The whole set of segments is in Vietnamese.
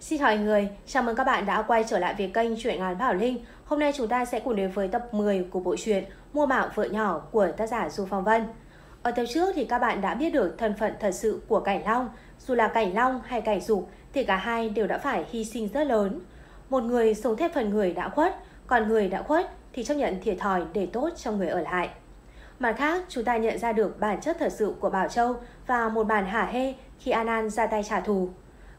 Xin chào mọi người, chào mừng các bạn đã quay trở lại với kênh Truyện ngắn Bảo Linh. Hôm nay chúng ta sẽ cùng đến với tập 10 của bộ truyện Mua Mạo vợ nhỏ của tác giả Du Phong Vân. Ở tập trước thì các bạn đã biết được thân phận thật sự của Cảnh Long. Dù là Cảnh Long hay Cảnh Dục thì cả hai đều đã phải hy sinh rất lớn. Một người sống thêm phần người đã khuất, còn người đã khuất thì chấp nhận thiệt thòi để tốt cho người ở lại. Mặt khác, chúng ta nhận ra được bản chất thật sự của Bảo Châu và một bản hả hê khi An An ra tay trả thù.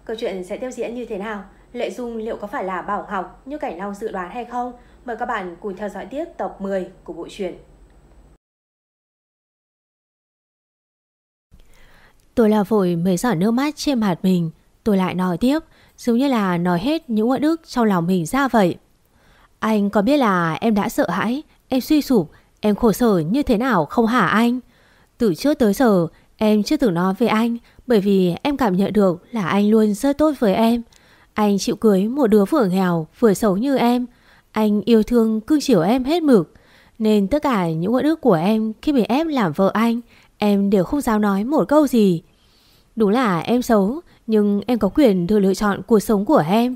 Câu chuyện sẽ tiếp diễn như thế nào? Lệ Dung liệu có phải là bảo học như Cảnh Long dự đoán hay không? Mời các bạn cùng theo dõi tiếp tập 10 của bộ truyện. Tôi là vội mới giọt nước mắt trên mặt mình. Tôi lại nói tiếp, giống như là nói hết những uất ức trong lòng mình ra vậy. Anh có biết là em đã sợ hãi, em suy sụp, em khổ sở như thế nào không hả anh? Từ trước tới giờ, em chưa từng nói về anh bởi vì em cảm nhận được là anh luôn rất tốt với em. Anh chịu cưới một đứa vừa nghèo, vừa xấu như em. Anh yêu thương cưng chiều em hết mực. Nên tất cả những uất ức của em khi bị ép làm vợ anh, em đều không dám nói một câu gì. Đúng là em xấu, nhưng em có quyền được lựa chọn cuộc sống của em.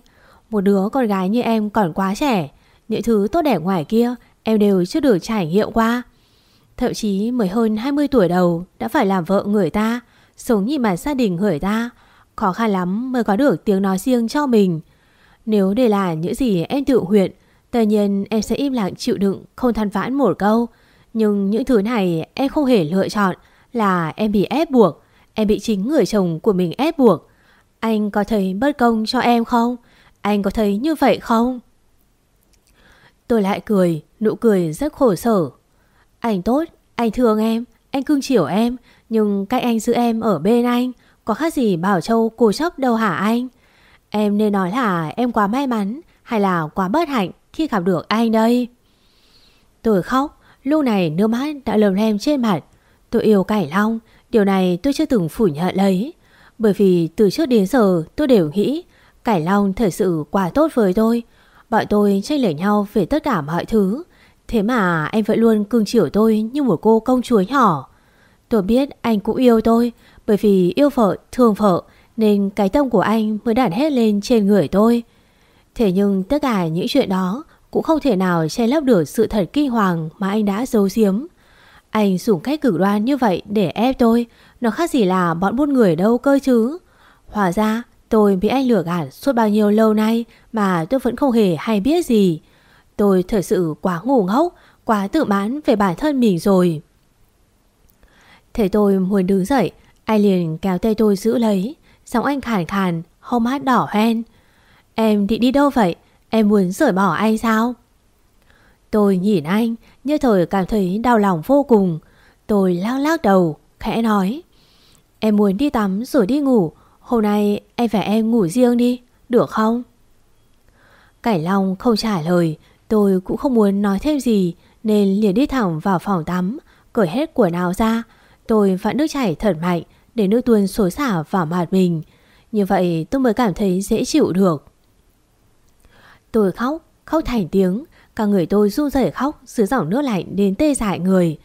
Một đứa con gái như em còn quá trẻ. Những thứ tốt đẹp ngoài kia em đều chưa được trải nghiệm qua. Thậm chí mới hơn 20 tuổi đầu đã phải làm vợ người ta, sống như mặt gia đình người ta. Khó khăn lắm mới có được tiếng nói riêng cho mình. Nếu đây là những gì em tự huyện, tất nhiên em sẽ im lặng chịu đựng, không than vãn một câu. Nhưng những thứ này em không hề lựa chọn là em bị ép buộc. Em bị chính người chồng của mình ép buộc. Anh có thấy bất công cho em không? Anh có thấy như vậy không? Tôi lại cười, nụ cười rất khổ sở. Anh tốt, anh thương em, anh cưng chiều em, nhưng cách anh giữ em ở bên anh, có khác gì Bảo Châu cô chấp đâu hả anh? Em nên nói là em quá may mắn hay là quá bất hạnh khi gặp được anh đây? Tôi khóc, lúc này nước mắt đã lầm lem trên mặt. Tôi yêu Cải Long, điều này tôi chưa từng phủ nhận lấy. Bởi vì từ trước đến giờ tôi đều nghĩ Cải Long thật sự quá tốt với tôi. Bọn tôi tranh lệch nhau về tất cả mọi thứ. Thế mà anh vẫn luôn cưng chiều tôi như một cô công chúa nhỏ. Tôi biết anh cũng yêu tôi bởi vì yêu vợ, thương vợ nên cái tâm của anh mới đản hết lên trên người tôi. Thế nhưng tất cả những chuyện đó cũng không thể nào che lấp được sự thật kinh hoàng mà anh đã giấu giếm. Anh dùng cách cực đoan như vậy để ép tôi, nó khác gì là bọn buôn người đâu cơ chứ. Hóa ra tôi bị anh lừa gạt suốt bao nhiêu lâu nay mà tôi vẫn không hề hay biết gì. Tôi thật sự quá ngu ngốc, quá tự mãn về bản thân mình rồi. Thế tôi muốn đứng dậy, anh liền kéo tay tôi giữ lấy, giọng anh khàn khàn, hông mắt đỏ hoen. Em định đi đâu vậy? Em muốn rời bỏ anh sao? Tôi nhìn anh, như thời cảm thấy đau lòng vô cùng. Tôi lắc lắc đầu, khẽ nói. Em muốn đi tắm rồi đi ngủ. Hôm nay em phải em ngủ riêng đi, được không? Cải Long không trả lời, tôi cũng không muốn nói thêm gì nên liền đi thẳng vào phòng tắm, cởi hết quần áo ra. Tôi vặn nước chảy thật mạnh để nước tuôn xối xả vào mặt mình. Như vậy tôi mới cảm thấy dễ chịu được. Tôi khóc, khóc thành tiếng. Cả người tôi run rẩy khóc dưới dòng nước lạnh đến tê dại người.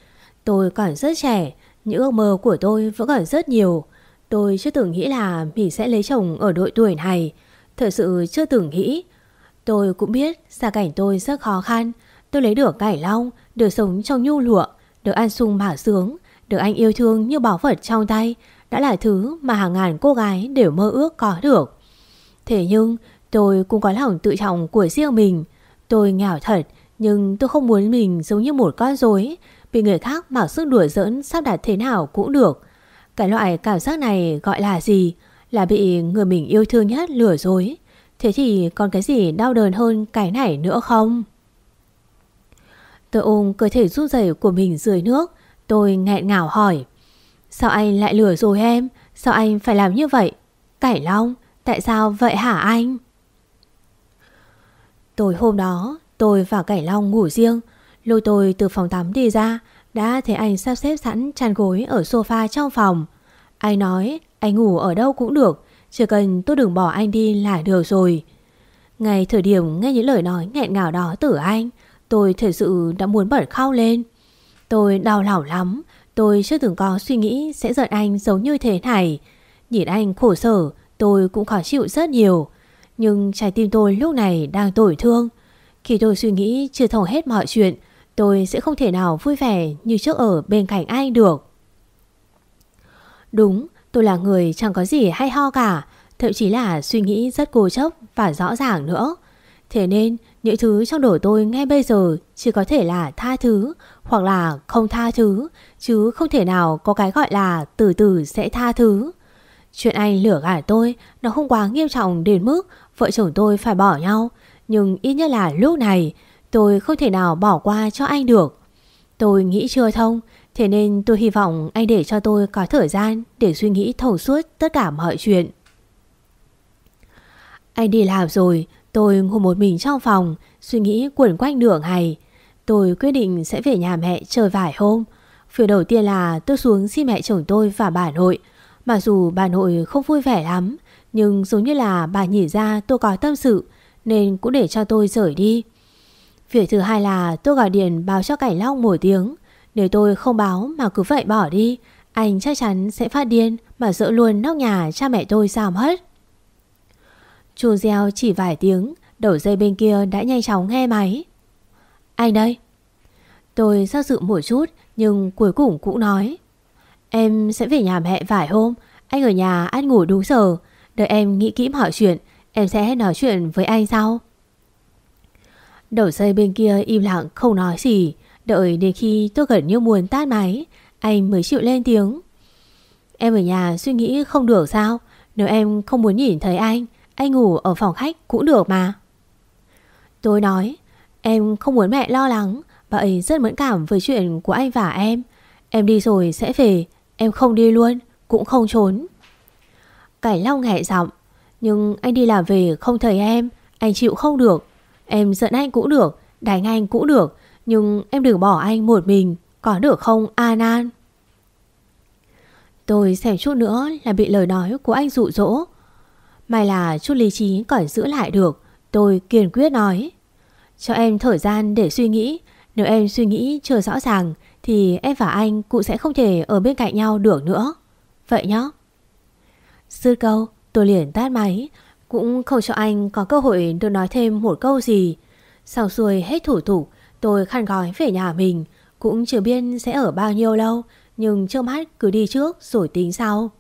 Tôi còn rất trẻ, những ước mơ của tôi vẫn còn rất nhiều. Tôi chưa từng nghĩ là mình sẽ lấy chồng ở độ tuổi này. Thật sự chưa từng nghĩ. Tôi cũng biết gia cảnh tôi rất khó khăn. Tôi lấy được cải long, được sống trong nhu lụa, được ăn sung mả sướng, được anh yêu thương như bảo vật trong tay. Đã là thứ mà hàng ngàn cô gái đều mơ ước có được. Thế nhưng tôi cũng có lòng tự trọng của riêng mình. Tôi nghèo thật, nhưng tôi không muốn mình giống như một con rối bị người khác mặc sức đùa giỡn sắp đặt thế nào cũng được. Cái loại cảm giác này gọi là gì? Là bị người mình yêu thương nhất lừa dối. Thế thì còn cái gì đau đớn hơn cái này nữa không? Tôi ôm cơ thể run rẩy của mình dưới nước. Tôi nghẹn ngào hỏi. Sao anh lại lừa dối em? Sao anh phải làm như vậy? Cải Long, tại sao vậy hả anh? Tối hôm đó, tôi và Cải Long ngủ riêng. Lôi tôi từ phòng tắm đi ra, đã thấy anh sắp xếp sẵn chăn gối ở sofa trong phòng. Anh nói anh ngủ ở đâu cũng được, chỉ cần tôi đừng bỏ anh đi là được rồi. Ngay thời điểm nghe những lời nói nghẹn ngào đó từ anh, tôi thật sự đã muốn bật khóc lên. Tôi đau lòng lắm, tôi chưa từng có suy nghĩ sẽ giận anh giống như thế này. Nhìn anh khổ sở, tôi cũng khó chịu rất nhiều. Nhưng trái tim tôi lúc này đang tổn thương Khi tôi suy nghĩ chưa thông hết mọi chuyện Tôi sẽ không thể nào vui vẻ như trước ở bên cạnh anh được Đúng, tôi là người chẳng có gì hay ho cả, Thậm chí là suy nghĩ rất cố chấp và rõ ràng nữa Thế nên, những thứ trong đầu tôi ngay bây giờ chỉ có thể là tha thứ hoặc là không tha thứ, chứ không thể nào có cái gọi là từ từ sẽ tha thứ. Chuyện anh lửa gạt tôi, nó không quá nghiêm trọng đến mức vợ chồng tôi phải bỏ nhau, nhưng ít nhất là lúc này, tôi không thể nào bỏ qua cho anh được. Tôi nghĩ chưa thông thế nên tôi hy vọng anh để cho tôi có thời gian để suy nghĩ thấu suốt tất cả mọi chuyện. Anh đi làm rồi Tôi ngồi một mình trong phòng, suy nghĩ quẩn quanh đường ngày. Tôi quyết định sẽ về nhà mẹ chơi vài hôm. Việc đầu tiên là tôi xuống xin mẹ chồng tôi và bà nội. Mặc dù bà nội không vui vẻ lắm, nhưng giống như là bà nhìn ra tôi có tâm sự, nên cũng để cho tôi rời đi. Việc thứ hai là tôi gọi điện báo cho Cảnh Long một tiếng. Nếu tôi không báo mà cứ vậy bỏ đi, anh chắc chắn sẽ phát điên mà dỡ luôn nóc nhà cha mẹ tôi sao hết. Chu gieo chỉ vài tiếng, đầu dây bên kia đã nhanh chóng nghe máy. Anh đây. Tôi do dự một chút nhưng cuối cùng cũng nói. Em sẽ về nhà mẹ vài hôm, anh ở nhà ăn ngủ đúng giờ. Đợi em nghĩ kỹ mọi chuyện, em sẽ nói chuyện với anh sau. Đầu dây bên kia im lặng không nói gì, đợi đến khi tôi gần như muốn tát máy, anh mới chịu lên tiếng. Em ở nhà suy nghĩ không được sao, nếu em không muốn nhìn thấy anh, anh ngủ ở phòng khách cũng được mà. Tôi nói Em không muốn mẹ lo lắng Bà ấy rất mẫn cảm với chuyện của anh và em. Em đi rồi sẽ về Em không đi luôn Cũng không trốn. Cải Long nghẹ giọng Nhưng anh đi làm về không thấy em Anh chịu không được. Em giận anh cũng được Đánh anh cũng được nhưng em đừng bỏ anh một mình, Có được không Anan? Tôi xem chút nữa là bị lời nói của anh dụ dỗ. May là chút lý trí còn giữ lại được, Tôi kiên quyết nói. Cho em thời gian để suy nghĩ, Nếu em suy nghĩ chưa rõ ràng, Thì em và anh cũng sẽ không thể ở bên cạnh nhau được nữa. Vậy nhá. Sư câu, tôi liền tắt máy, Cũng không cho anh có cơ hội được nói thêm một câu gì. Sau xuôi hết thủ tục Tôi khăn gói về nhà mình, Cũng chưa biết sẽ ở bao nhiêu lâu, Nhưng trước mắt cứ đi trước rồi tính sau.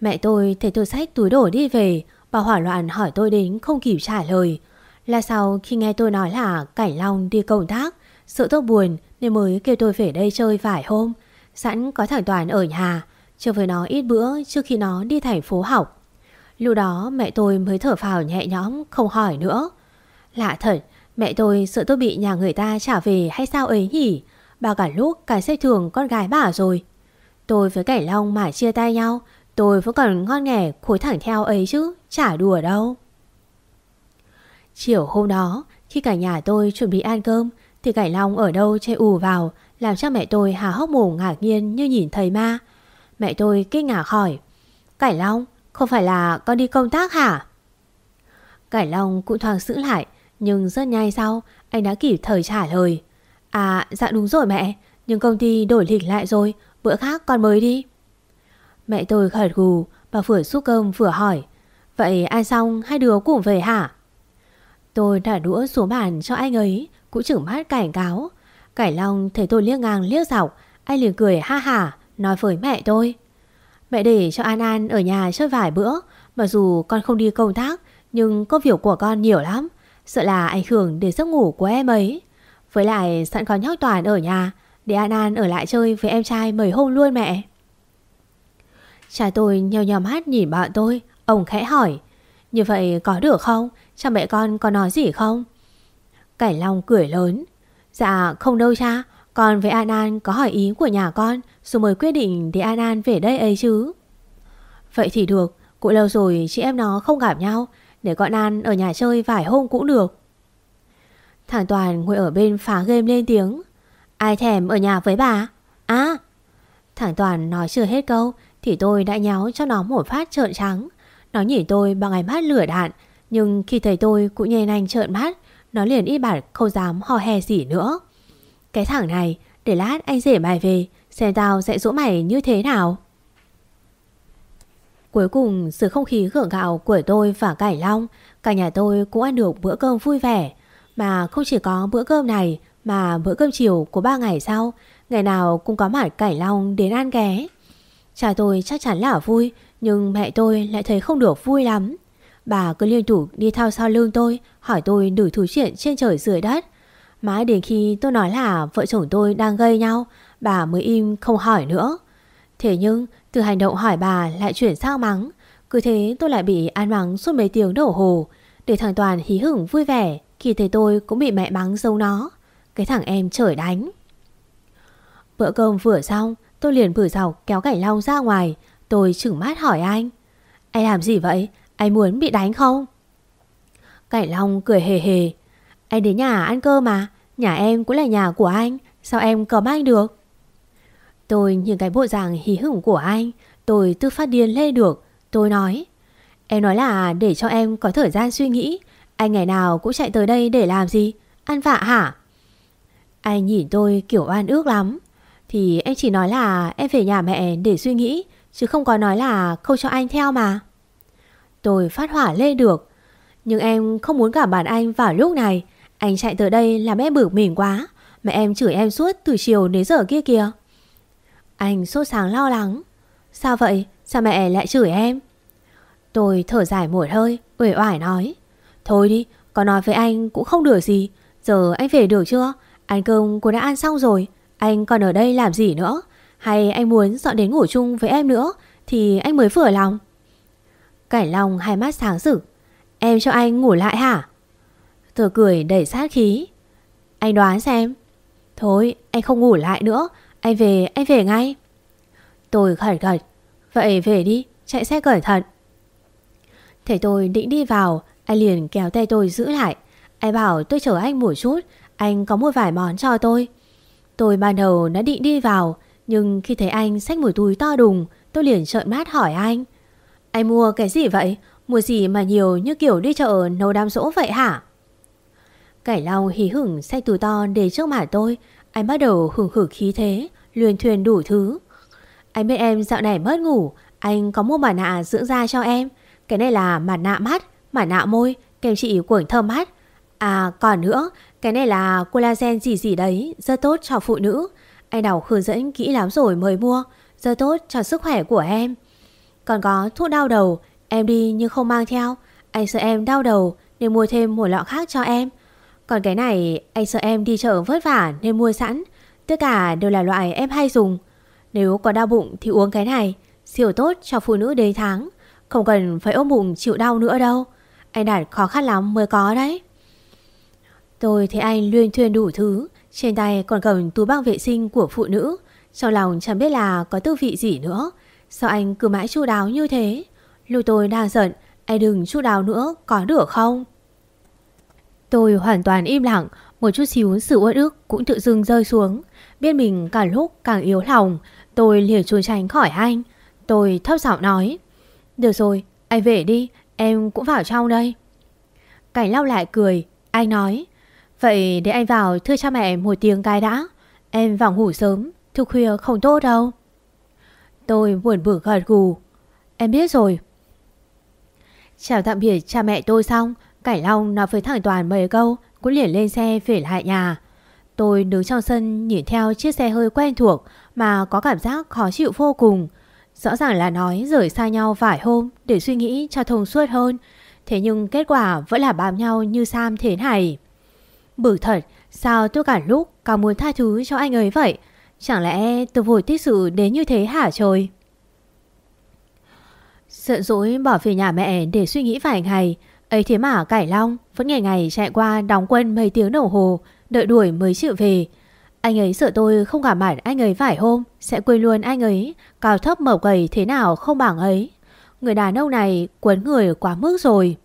Mẹ tôi thấy tôi xách túi đổ đi về, Bà hỏa loạn hỏi tôi đến không kịp trả lời. Là sau khi nghe tôi nói là Cảnh Long đi công tác, Sợ tôi buồn nên mới kêu tôi về đây chơi vài hôm. Sẵn có thằng Toàn ở nhà, Chơi với nó ít bữa trước khi nó đi thành phố học. Lúc đó mẹ tôi mới thở phào nhẹ nhõm, không hỏi nữa. Lạ thật Mẹ tôi sợ tôi bị nhà người ta trả về hay sao ấy nhỉ Bà cả lúc cả xếp thường con gái bà rồi Tôi với Cảnh Long mà chia tay nhau Tôi vẫn còn ngon nghẻ khối thẳng theo ấy chứ, chả đùa đâu. Chiều hôm đó, khi cả nhà tôi chuẩn bị ăn cơm, thì Cảnh Long ở đâu chạy ù vào, làm cho mẹ tôi há hốc mồm ngạc nhiên như nhìn thấy ma. Mẹ tôi kinh ngạc hỏi, Cảnh Long, không phải là con đi công tác hả? Cảnh Long cũng thoáng giữ lại, nhưng rất nhanh sau, anh đã kịp thời trả lời. À, dạ đúng rồi mẹ, nhưng công ty đổi lịch lại rồi, bữa khác con mới đi. Mẹ tôi khởi gù, bà vừa xúc cơm vừa hỏi. Vậy ăn xong hai đứa cùng về hả? Tôi đã đũa xuống bàn cho anh ấy, cũng chửng mắt cảnh cáo. Cải Long thấy tôi liếc ngang liếc dọc, anh liền cười ha hả, nói với mẹ tôi. Mẹ để cho An An ở nhà chơi vài bữa, mặc dù con không đi công tác, nhưng công việc của con nhiều lắm, sợ là ảnh hưởng đến giấc ngủ của em ấy. Với lại sẵn có nhóc Toàn ở nhà, để An An ở lại chơi với em trai mấy hôm luôn mẹ. Cha tôi nheo nhòm hát nhìn bọn tôi Ông khẽ hỏi Như vậy có được không? Cha mẹ con có nói gì không? Cải Long cười lớn Dạ không đâu cha Con với An An có hỏi ý của nhà con Rồi mới quyết định để An An về đây ấy chứ Vậy thì được Cũng lâu rồi chị em nó không gặp nhau để con An ở nhà chơi vài hôm cũng được Thằng Toàn ngồi ở bên phá game lên tiếng Ai thèm ở nhà với bà À Thằng Toàn nói chưa hết câu thì tôi đã nháo cho nó một phát trợn trắng. Nó nhìn tôi bằng ánh mắt lửa đạn, nhưng khi thấy tôi cũng nhè nhanh trợn mắt, nó liền ít bản không dám hò hè gì nữa. Cái thằng này, để lát anh rể mày về, xem tao sẽ dỗ mày như thế nào. Cuối cùng, sự không khí gượng gạo của tôi và Cải Long, Cả nhà tôi cũng ăn được bữa cơm vui vẻ. Mà không chỉ có bữa cơm này, Mà bữa cơm chiều của ba ngày sau, Ngày nào cũng có mặt Cải Long đến ăn ghé. Cha tôi chắc chắn là vui, Nhưng mẹ tôi lại thấy không được vui lắm. Bà cứ liên tục đi theo sau lưng tôi, Hỏi tôi đủ thứ chuyện trên trời dưới đất. Mãi đến khi tôi nói là vợ chồng tôi đang gây nhau, Bà mới im không hỏi nữa. Thế nhưng từ hành động hỏi bà lại chuyển sang mắng Cứ thế tôi lại bị an mắng suốt mấy tiếng đổ hồ Để thằng Toàn hí hửng vui vẻ, Khi thấy tôi cũng bị mẹ mắng dâu nó Cái thằng em trời đánh Bữa cơm vừa xong, Tôi liền bử dọc kéo cảnh long ra ngoài Tôi chừng mắt hỏi anh Anh làm gì vậy? Anh muốn bị đánh không? Cảnh long cười hề hề, Anh đến nhà ăn cơm mà, Nhà em cũng là nhà của anh, Sao em cấm anh được? Tôi nhìn cái bộ dạng hí hửng của anh. Tôi tự phát điên lê được. Tôi nói, Em nói là để cho em có thời gian suy nghĩ. Anh ngày nào cũng chạy tới đây để làm gì? Ăn vạ hả? Anh nhìn tôi kiểu oan ước lắm. Thì em chỉ nói là em về nhà mẹ để suy nghĩ, Chứ không có nói là không cho anh theo mà. Tôi phát hỏa lê được. Nhưng em không muốn gặp bạn anh vào lúc này. Anh chạy tới đây làm em bực mình quá. Mẹ em chửi em suốt từ chiều đến giờ kia kìa anh sốt sáng lo lắng Sao vậy? Sao mẹ lại chửi em? Tôi thở dài một hơi uể oải nói Thôi đi, có nói với anh cũng không được gì Giờ anh về được chưa? Ăn cơm cô đã ăn xong rồi Anh còn ở đây làm gì nữa? Hay anh muốn dọn đến ngủ chung với em nữa Thì anh mới vừa lòng Cảnh Long hai mắt sáng rực Em cho anh ngủ lại hả? Tôi cười đẩy sát khí Anh đoán xem Thôi anh không ngủ lại nữa anh về, anh về ngay. Tôi khẩn gật. Vậy về đi, chạy xe cẩn thận. Thế tôi định đi vào, anh liền kéo tay tôi giữ lại. Anh bảo tôi chở anh một chút, anh có một vài món cho tôi. Tôi ban đầu đã định đi vào, nhưng khi thấy anh xách một túi to đùng, tôi liền trợn mắt hỏi anh. Anh mua cái gì vậy? Mua gì mà nhiều như kiểu đi chợ nấu đám rỗ vậy hả? Cải Long hí hửng xách túi to để trước mặt tôi, anh bắt đầu hưởng hử khí thế, luyện thuyền đủ thứ. Anh biết em dạo này mất ngủ, anh có mua mặt nạ dưỡng da cho em. Cái này là mặt nạ mắt, mặt nạ môi, kem trị cuộn thơm mắt. À còn nữa, cái này là collagen gì gì đấy, rất tốt cho phụ nữ. Anh đọc hướng dẫn kỹ lắm rồi mới mua, rất tốt cho sức khỏe của em. Còn có thuốc đau đầu, em đi nhưng không mang theo. Anh sợ em đau đầu nên mua thêm một lọ khác cho em. Còn cái này anh sợ em đi chợ vất vả nên mua sẵn Tất cả đều là loại em hay dùng. Nếu có đau bụng thì uống cái này Siêu tốt cho phụ nữ đầy tháng Không cần phải ôm bụng chịu đau nữa đâu. Anh Đạt khó khăn lắm mới có đấy. Tôi thấy anh luyên thuyên đủ thứ. Trên tay còn cầm túi băng vệ sinh của phụ nữ. Trong lòng chẳng biết là có tư vị gì nữa. Sao anh cứ mãi chu đáo như thế? Lúc tôi đang giận Anh đừng chu đáo nữa có được không? Tôi hoàn toàn im lặng, một chút xíu sự uất ức cũng tự dưng rơi xuống. Biết mình càng lúc càng yếu lòng, tôi liền trốn tránh khỏi anh. Tôi thấp giọng nói, được rồi, anh về đi, em cũng vào trong đây. Cảnh lau lại cười, anh nói, vậy để anh vào thưa cha mẹ một tiếng cái đã. Em vào ngủ sớm, thức khuya không tốt đâu. Tôi buồn bực gật gù, em biết rồi. Chào tạm biệt cha mẹ tôi xong, cảnh Long nói với thằng Toàn mấy câu cũng liền lên xe về lại nhà. Tôi đứng trong sân nhìn theo chiếc xe hơi quen thuộc Mà có cảm giác khó chịu vô cùng. Rõ ràng là nói rời xa nhau vài hôm Để suy nghĩ cho thông suốt hơn. Thế nhưng kết quả vẫn là bám nhau như Sam thế này. Bực thật, Sao tôi cả lúc càng muốn tha thứ cho anh ấy vậy? Chẳng lẽ tôi vội tích sự đến như thế hả trời? Sợ dỗi bỏ về nhà mẹ để suy nghĩ vài ngày ấy thế mà Cải Long vẫn ngày ngày chạy qua đóng quân mấy tiếng đồng hồ, đợi đuổi mới chịu về. Anh ấy sợ tôi không gặp mặt anh ấy vài hôm, sẽ quên luôn anh ấy, cao thấp mập gầy thế nào không bằng ấy. Người đàn ông này quấn người quá mức rồi.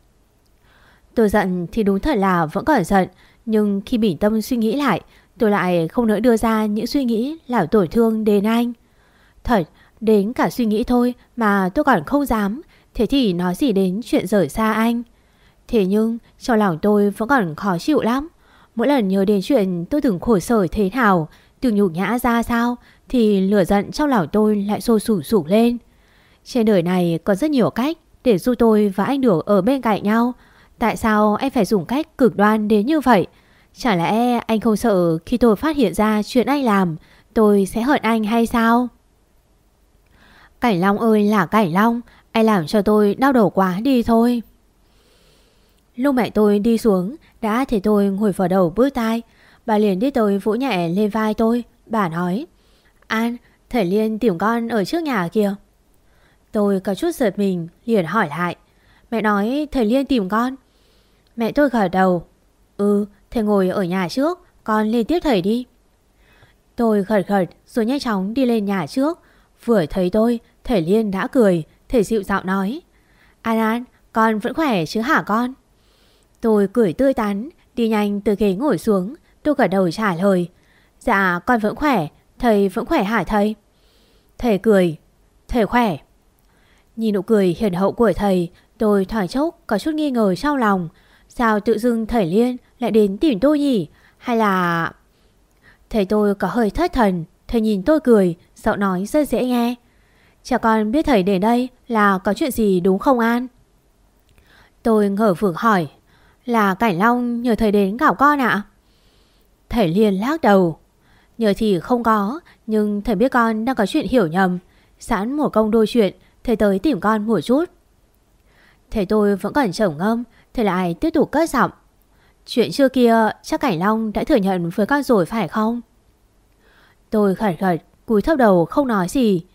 Tôi giận thì đúng thật là vẫn còn giận, nhưng khi bình tâm suy nghĩ lại, tôi lại không nỡ đưa ra những suy nghĩ làm tổn thương đến anh. Thật, đến cả suy nghĩ thôi mà tôi còn không dám, thế thì nói gì đến chuyện rời xa anh. Thế nhưng trong lòng tôi vẫn còn khó chịu lắm. Mỗi lần nhớ đến chuyện tôi từng khổ sở thế nào, từng nhục nhã ra sao, thì lửa giận trong lòng tôi lại sôi sủ sủ lên. Trên đời này có rất nhiều cách để giúp tôi và anh được ở bên cạnh nhau. Tại sao anh phải dùng cách cực đoan đến như vậy? Chả lẽ anh không sợ khi tôi phát hiện ra chuyện anh làm, tôi sẽ hận anh hay sao? Cảnh Long ơi là Cảnh Long, anh làm cho tôi đau đầu quá đi thôi. Lúc mẹ tôi đi xuống, đã thấy tôi ngồi vào đầu bước tai. Bà liền đi tới vỗ nhẹ lên vai tôi. Bà nói, An, Thầy Liên tìm con ở trước nhà kia. Tôi có chút giật mình, liền hỏi lại. Mẹ nói thầy Liên tìm con. Mẹ tôi gật đầu. Ừ, thầy ngồi ở nhà trước, con lên tiếp thầy đi. Tôi gật gật rồi nhanh chóng đi lên nhà trước. Vừa thấy tôi, thầy Liên đã cười, thầy dịu giọng nói. An An, con vẫn khỏe chứ hả con? Tôi cười tươi tắn, đi nhanh từ ghế ngồi xuống, tôi gật đầu trả lời. Dạ, con vẫn khỏe, thầy vẫn khỏe hả thầy? Thầy cười, thầy khỏe. Nhìn nụ cười hiền hậu của thầy, tôi thoải chốc có chút nghi ngờ trong lòng. Sao tự dưng thầy Liên lại đến tìm tôi nhỉ? Hay là... Thầy tôi có hơi thất thần, thầy nhìn tôi cười, giọng nói rất dễ nghe. Chả con biết thầy đến đây là có chuyện gì đúng không An? Tôi ngờ vượng hỏi, là Cảnh Long nhờ thầy đến gạo con ạ? Thầy liền lắc đầu. Nhờ thì không có, nhưng thầy biết con đang có chuyện hiểu nhầm. Sẵn một công đôi chuyện, thầy tới tìm con một chút. Thầy tôi vẫn còn trầm ngâm, thầy lại tiếp tục cất giọng. Chuyện xưa kia chắc Cảnh Long đã thừa nhận với con rồi phải không? Tôi khẩn khẩn, cúi thấp đầu không nói gì.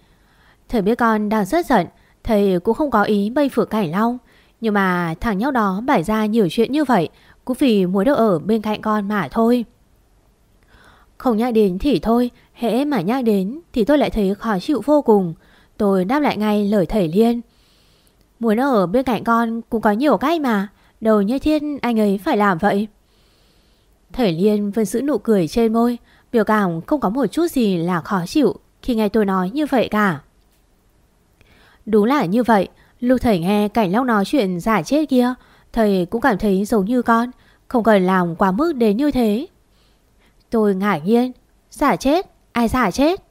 Thầy biết con đang rất giận, thầy cũng không có ý bây phượng Cảnh Long. Nhưng mà thằng nhóc đó bày ra nhiều chuyện như vậy cũng vì muốn được ở bên cạnh con mà thôi. Không nhắc đến thì thôi, hễ mà nhắc đến thì tôi lại thấy khó chịu vô cùng. Tôi đáp lại ngay lời thầy Liên. Muốn ở bên cạnh con cũng có nhiều cách mà, đầu nhất thiên anh ấy phải làm vậy. Thầy Liên vẫn giữ nụ cười trên môi, biểu cảm không có một chút gì là khó chịu khi nghe tôi nói như vậy cả. Đúng là như vậy, lúc thầy nghe Cảnh lóc nói chuyện giả chết kia, thầy cũng cảm thấy giống như con, không cần làm quá mức đến như thế. Tôi ngạc nhiên, giả chết, ai giả chết?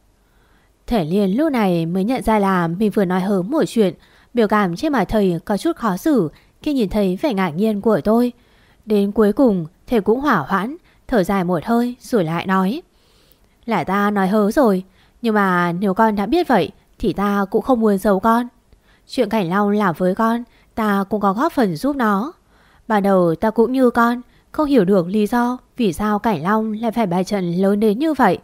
Thể liền lúc này mới nhận ra là mình vừa nói hớm một chuyện, biểu cảm trên mặt thầy có chút khó xử khi nhìn thấy vẻ ngạc nhiên của tôi. Đến cuối cùng, thầy cũng hỏa hoãn, thở dài một hơi rồi lại nói. Là ta nói hớ rồi, nhưng mà nếu con đã biết vậy thì ta cũng không muốn giấu con. Chuyện Cảnh Long là với con, ta cũng có góp phần giúp nó. Ban đầu ta cũng như con, không hiểu được lý do vì sao Cảnh Long lại phải bài trận lớn đến như vậy.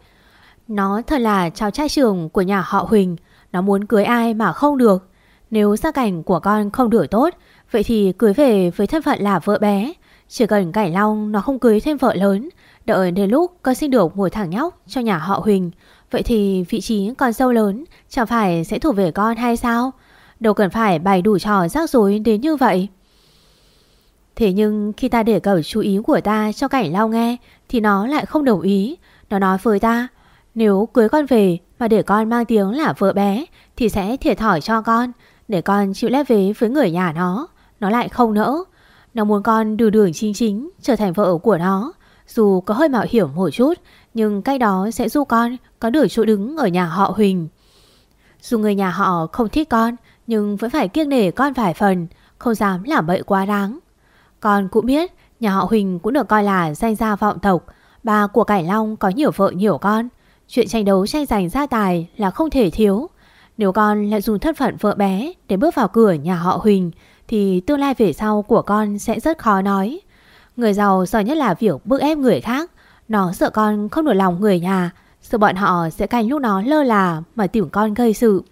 Nó thật là cháu trai trường của nhà họ Huỳnh, nó muốn cưới ai mà không được. Nếu gia cảnh của con không được tốt, vậy thì cưới về với thân phận là vợ bé. Chỉ cần Cảnh Long nó không cưới thêm vợ lớn, đợi đến lúc con xin được một thằng nhóc cho nhà họ Huỳnh, vậy thì vị trí con dâu lớn chẳng phải sẽ thuộc về con hay sao? Đâu cần phải bày đủ trò rắc rối đến như vậy. Thế nhưng khi ta để cẩu chú ý của ta cho cảnh lao nghe thì nó lại không đồng ý. Nó nói với ta, nếu cưới con về mà để con mang tiếng là vợ bé thì sẽ thiệt thòi cho con. Để con chịu lép vế với người nhà nó, nó lại không nỡ. Nó muốn con đường đường chính chính trở thành vợ của nó. Dù có hơi mạo hiểm một chút, nhưng cách đó sẽ giúp con có được chỗ đứng ở nhà họ Huỳnh. Dù người nhà họ không thích con, nhưng vẫn phải kiêng nể con vài phần, không dám làm bậy quá đáng. Con cũng biết nhà họ Huỳnh cũng được coi là danh gia vọng tộc, bà của Cải Long có nhiều vợ nhiều con. Chuyện tranh đấu tranh giành gia tài là không thể thiếu. Nếu con lại dùng thân phận vợ bé để bước vào cửa nhà họ Huỳnh thì tương lai về sau của con sẽ rất khó nói. Người giàu giỏi nhất là việc bức ép người khác. Nó sợ con không được lòng người nhà, sợ bọn họ sẽ canh lúc nó lơ là mà tìm con gây sự.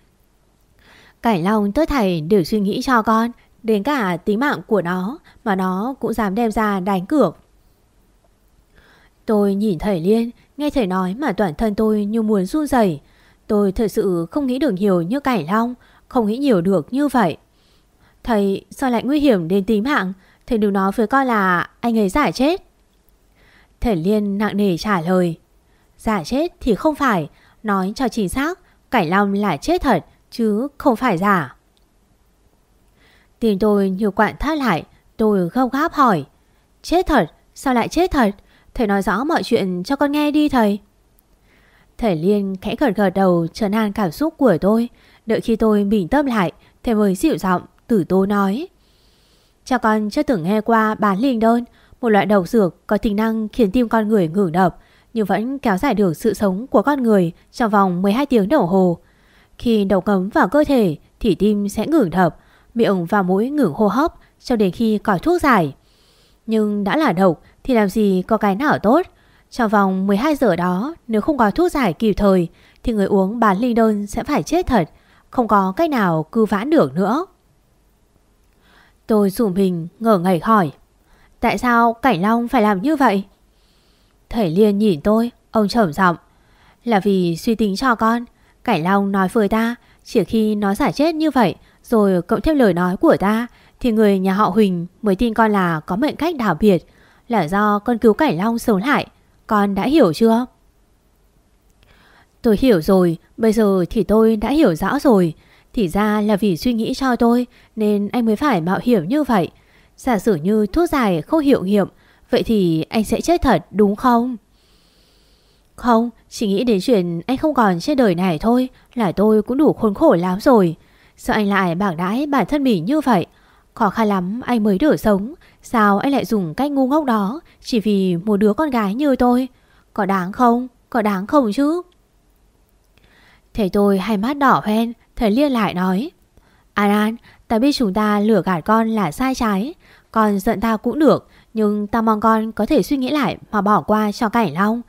Cảnh Long tất thảy đều suy nghĩ cho con, đến cả tính mạng của nó mà nó cũng dám đem ra đánh cược. Tôi nhìn thầy Liên, nghe thầy nói mà toàn thân tôi như muốn run rẩy. Tôi thật sự không nghĩ được nhiều như Cảnh Long, không nghĩ nhiều được như vậy. Thầy sao lại nguy hiểm đến tính mạng? Thầy đừng nói với con là anh ấy giả chết. Thầy Liên nặng nề trả lời. Giả chết thì không phải, nói cho chính xác, Cảnh Long là chết thật, chứ không phải giả. Tìm tôi như quạn thắt lại, tôi gâu gáp hỏi. Chết thật, sao lại chết thật? Thầy nói rõ mọi chuyện cho con nghe đi thầy. Thầy Liên khẽ gật gật đầu trấn an cảm xúc của tôi. Đợi khi tôi bình tâm lại Thầy mới dịu giọng tử tố nói Cha con chưa từng nghe qua bán linh đơn Một loại độc dược có tính năng khiến tim con người ngừng đập Nhưng vẫn kéo dài được sự sống của con người Trong vòng 12 tiếng đồng hồ khi độc cấm vào cơ thể, Thì tim sẽ ngừng đập Miệng và mũi ngừng hô hấp Cho đến khi có thuốc giải. Nhưng đã là độc thì làm gì có cái nào tốt? Trong vòng 12 giờ đó, Nếu không có thuốc giải kịp thời, Thì người uống bán linh đơn sẽ phải chết thật, Không có cách nào cứu vãn được nữa. Tôi rủ mình, ngờ ngẩy hỏi, Tại sao Cảnh Long phải làm như vậy? Thầy Liên nhìn tôi, Ông trầm giọng, Là vì suy tính cho con Cảnh Long nói với ta, Chỉ khi nó giải chết như vậy, Rồi cộng thêm lời nói của ta, Thì người nhà họ Huỳnh mới tin con là có mệnh cách đặc biệt. Là do con cứu Cảnh Long sống lại, Con đã hiểu chưa? Tôi hiểu rồi, Bây giờ thì tôi đã hiểu rõ rồi. Thì ra là vì suy nghĩ cho tôi Nên anh mới phải mạo hiểm như vậy. Giả sử như thuốc giải không hiệu nghiệm, Vậy thì anh sẽ chết thật, đúng không? Không, chỉ nghĩ đến chuyện anh không còn trên đời này thôi Là tôi cũng đủ khốn khổ lắm rồi. Sao anh lại bảng đãi bản thân mình như vậy? Khó khăn lắm anh mới được sống Sao anh lại dùng cách ngu ngốc đó Chỉ vì một đứa con gái như tôi? Có đáng không? Có đáng không chứ? thấy tôi hai mắt đỏ hoen Thầy Liên lại nói An An, ta biết chúng ta lừa gạt con là sai trái. Con giận ta cũng được Nhưng ta mong con có thể suy nghĩ lại Mà bỏ qua cho Cảnh Long.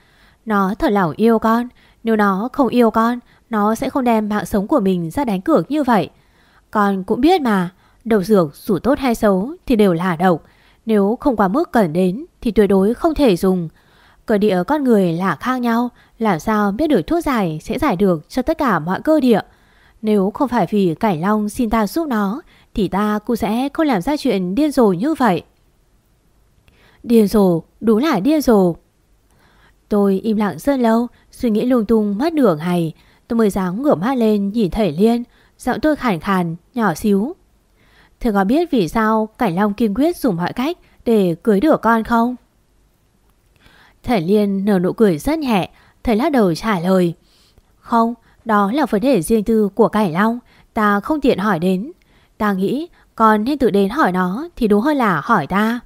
Nó thật lòng yêu con. Nếu nó không yêu con Nó sẽ không đem mạng sống của mình ra đánh cược như vậy. Con cũng biết mà. Độc dược dù tốt hay xấu Thì đều là độc. Nếu không quá mức cần đến Thì tuyệt đối không thể dùng. Cơ địa con người là khác nhau. Làm sao biết được thuốc giải sẽ giải được cho tất cả mọi cơ địa? Nếu không phải vì Cảnh Long xin ta giúp nó Thì ta cũng sẽ không làm ra chuyện điên rồ như vậy. Điên rồ, đúng là điên rồ. Tôi im lặng rất lâu Suy nghĩ lung tung mất nửa ngày. Tôi mới dám ngửa mắt lên nhìn thầy Liên Giọng tôi khàn khàn, nhỏ xíu. Thầy có biết vì sao Cảnh Long kiên quyết dùng mọi cách Để cưới được con không? Thầy Liên nở nụ cười rất nhẹ Thầy lắc đầu trả lời. Không, đó là vấn đề riêng tư của Cảnh Long Ta không tiện hỏi đến. Ta nghĩ con nên tự đến hỏi nó Thì đúng hơn là hỏi ta.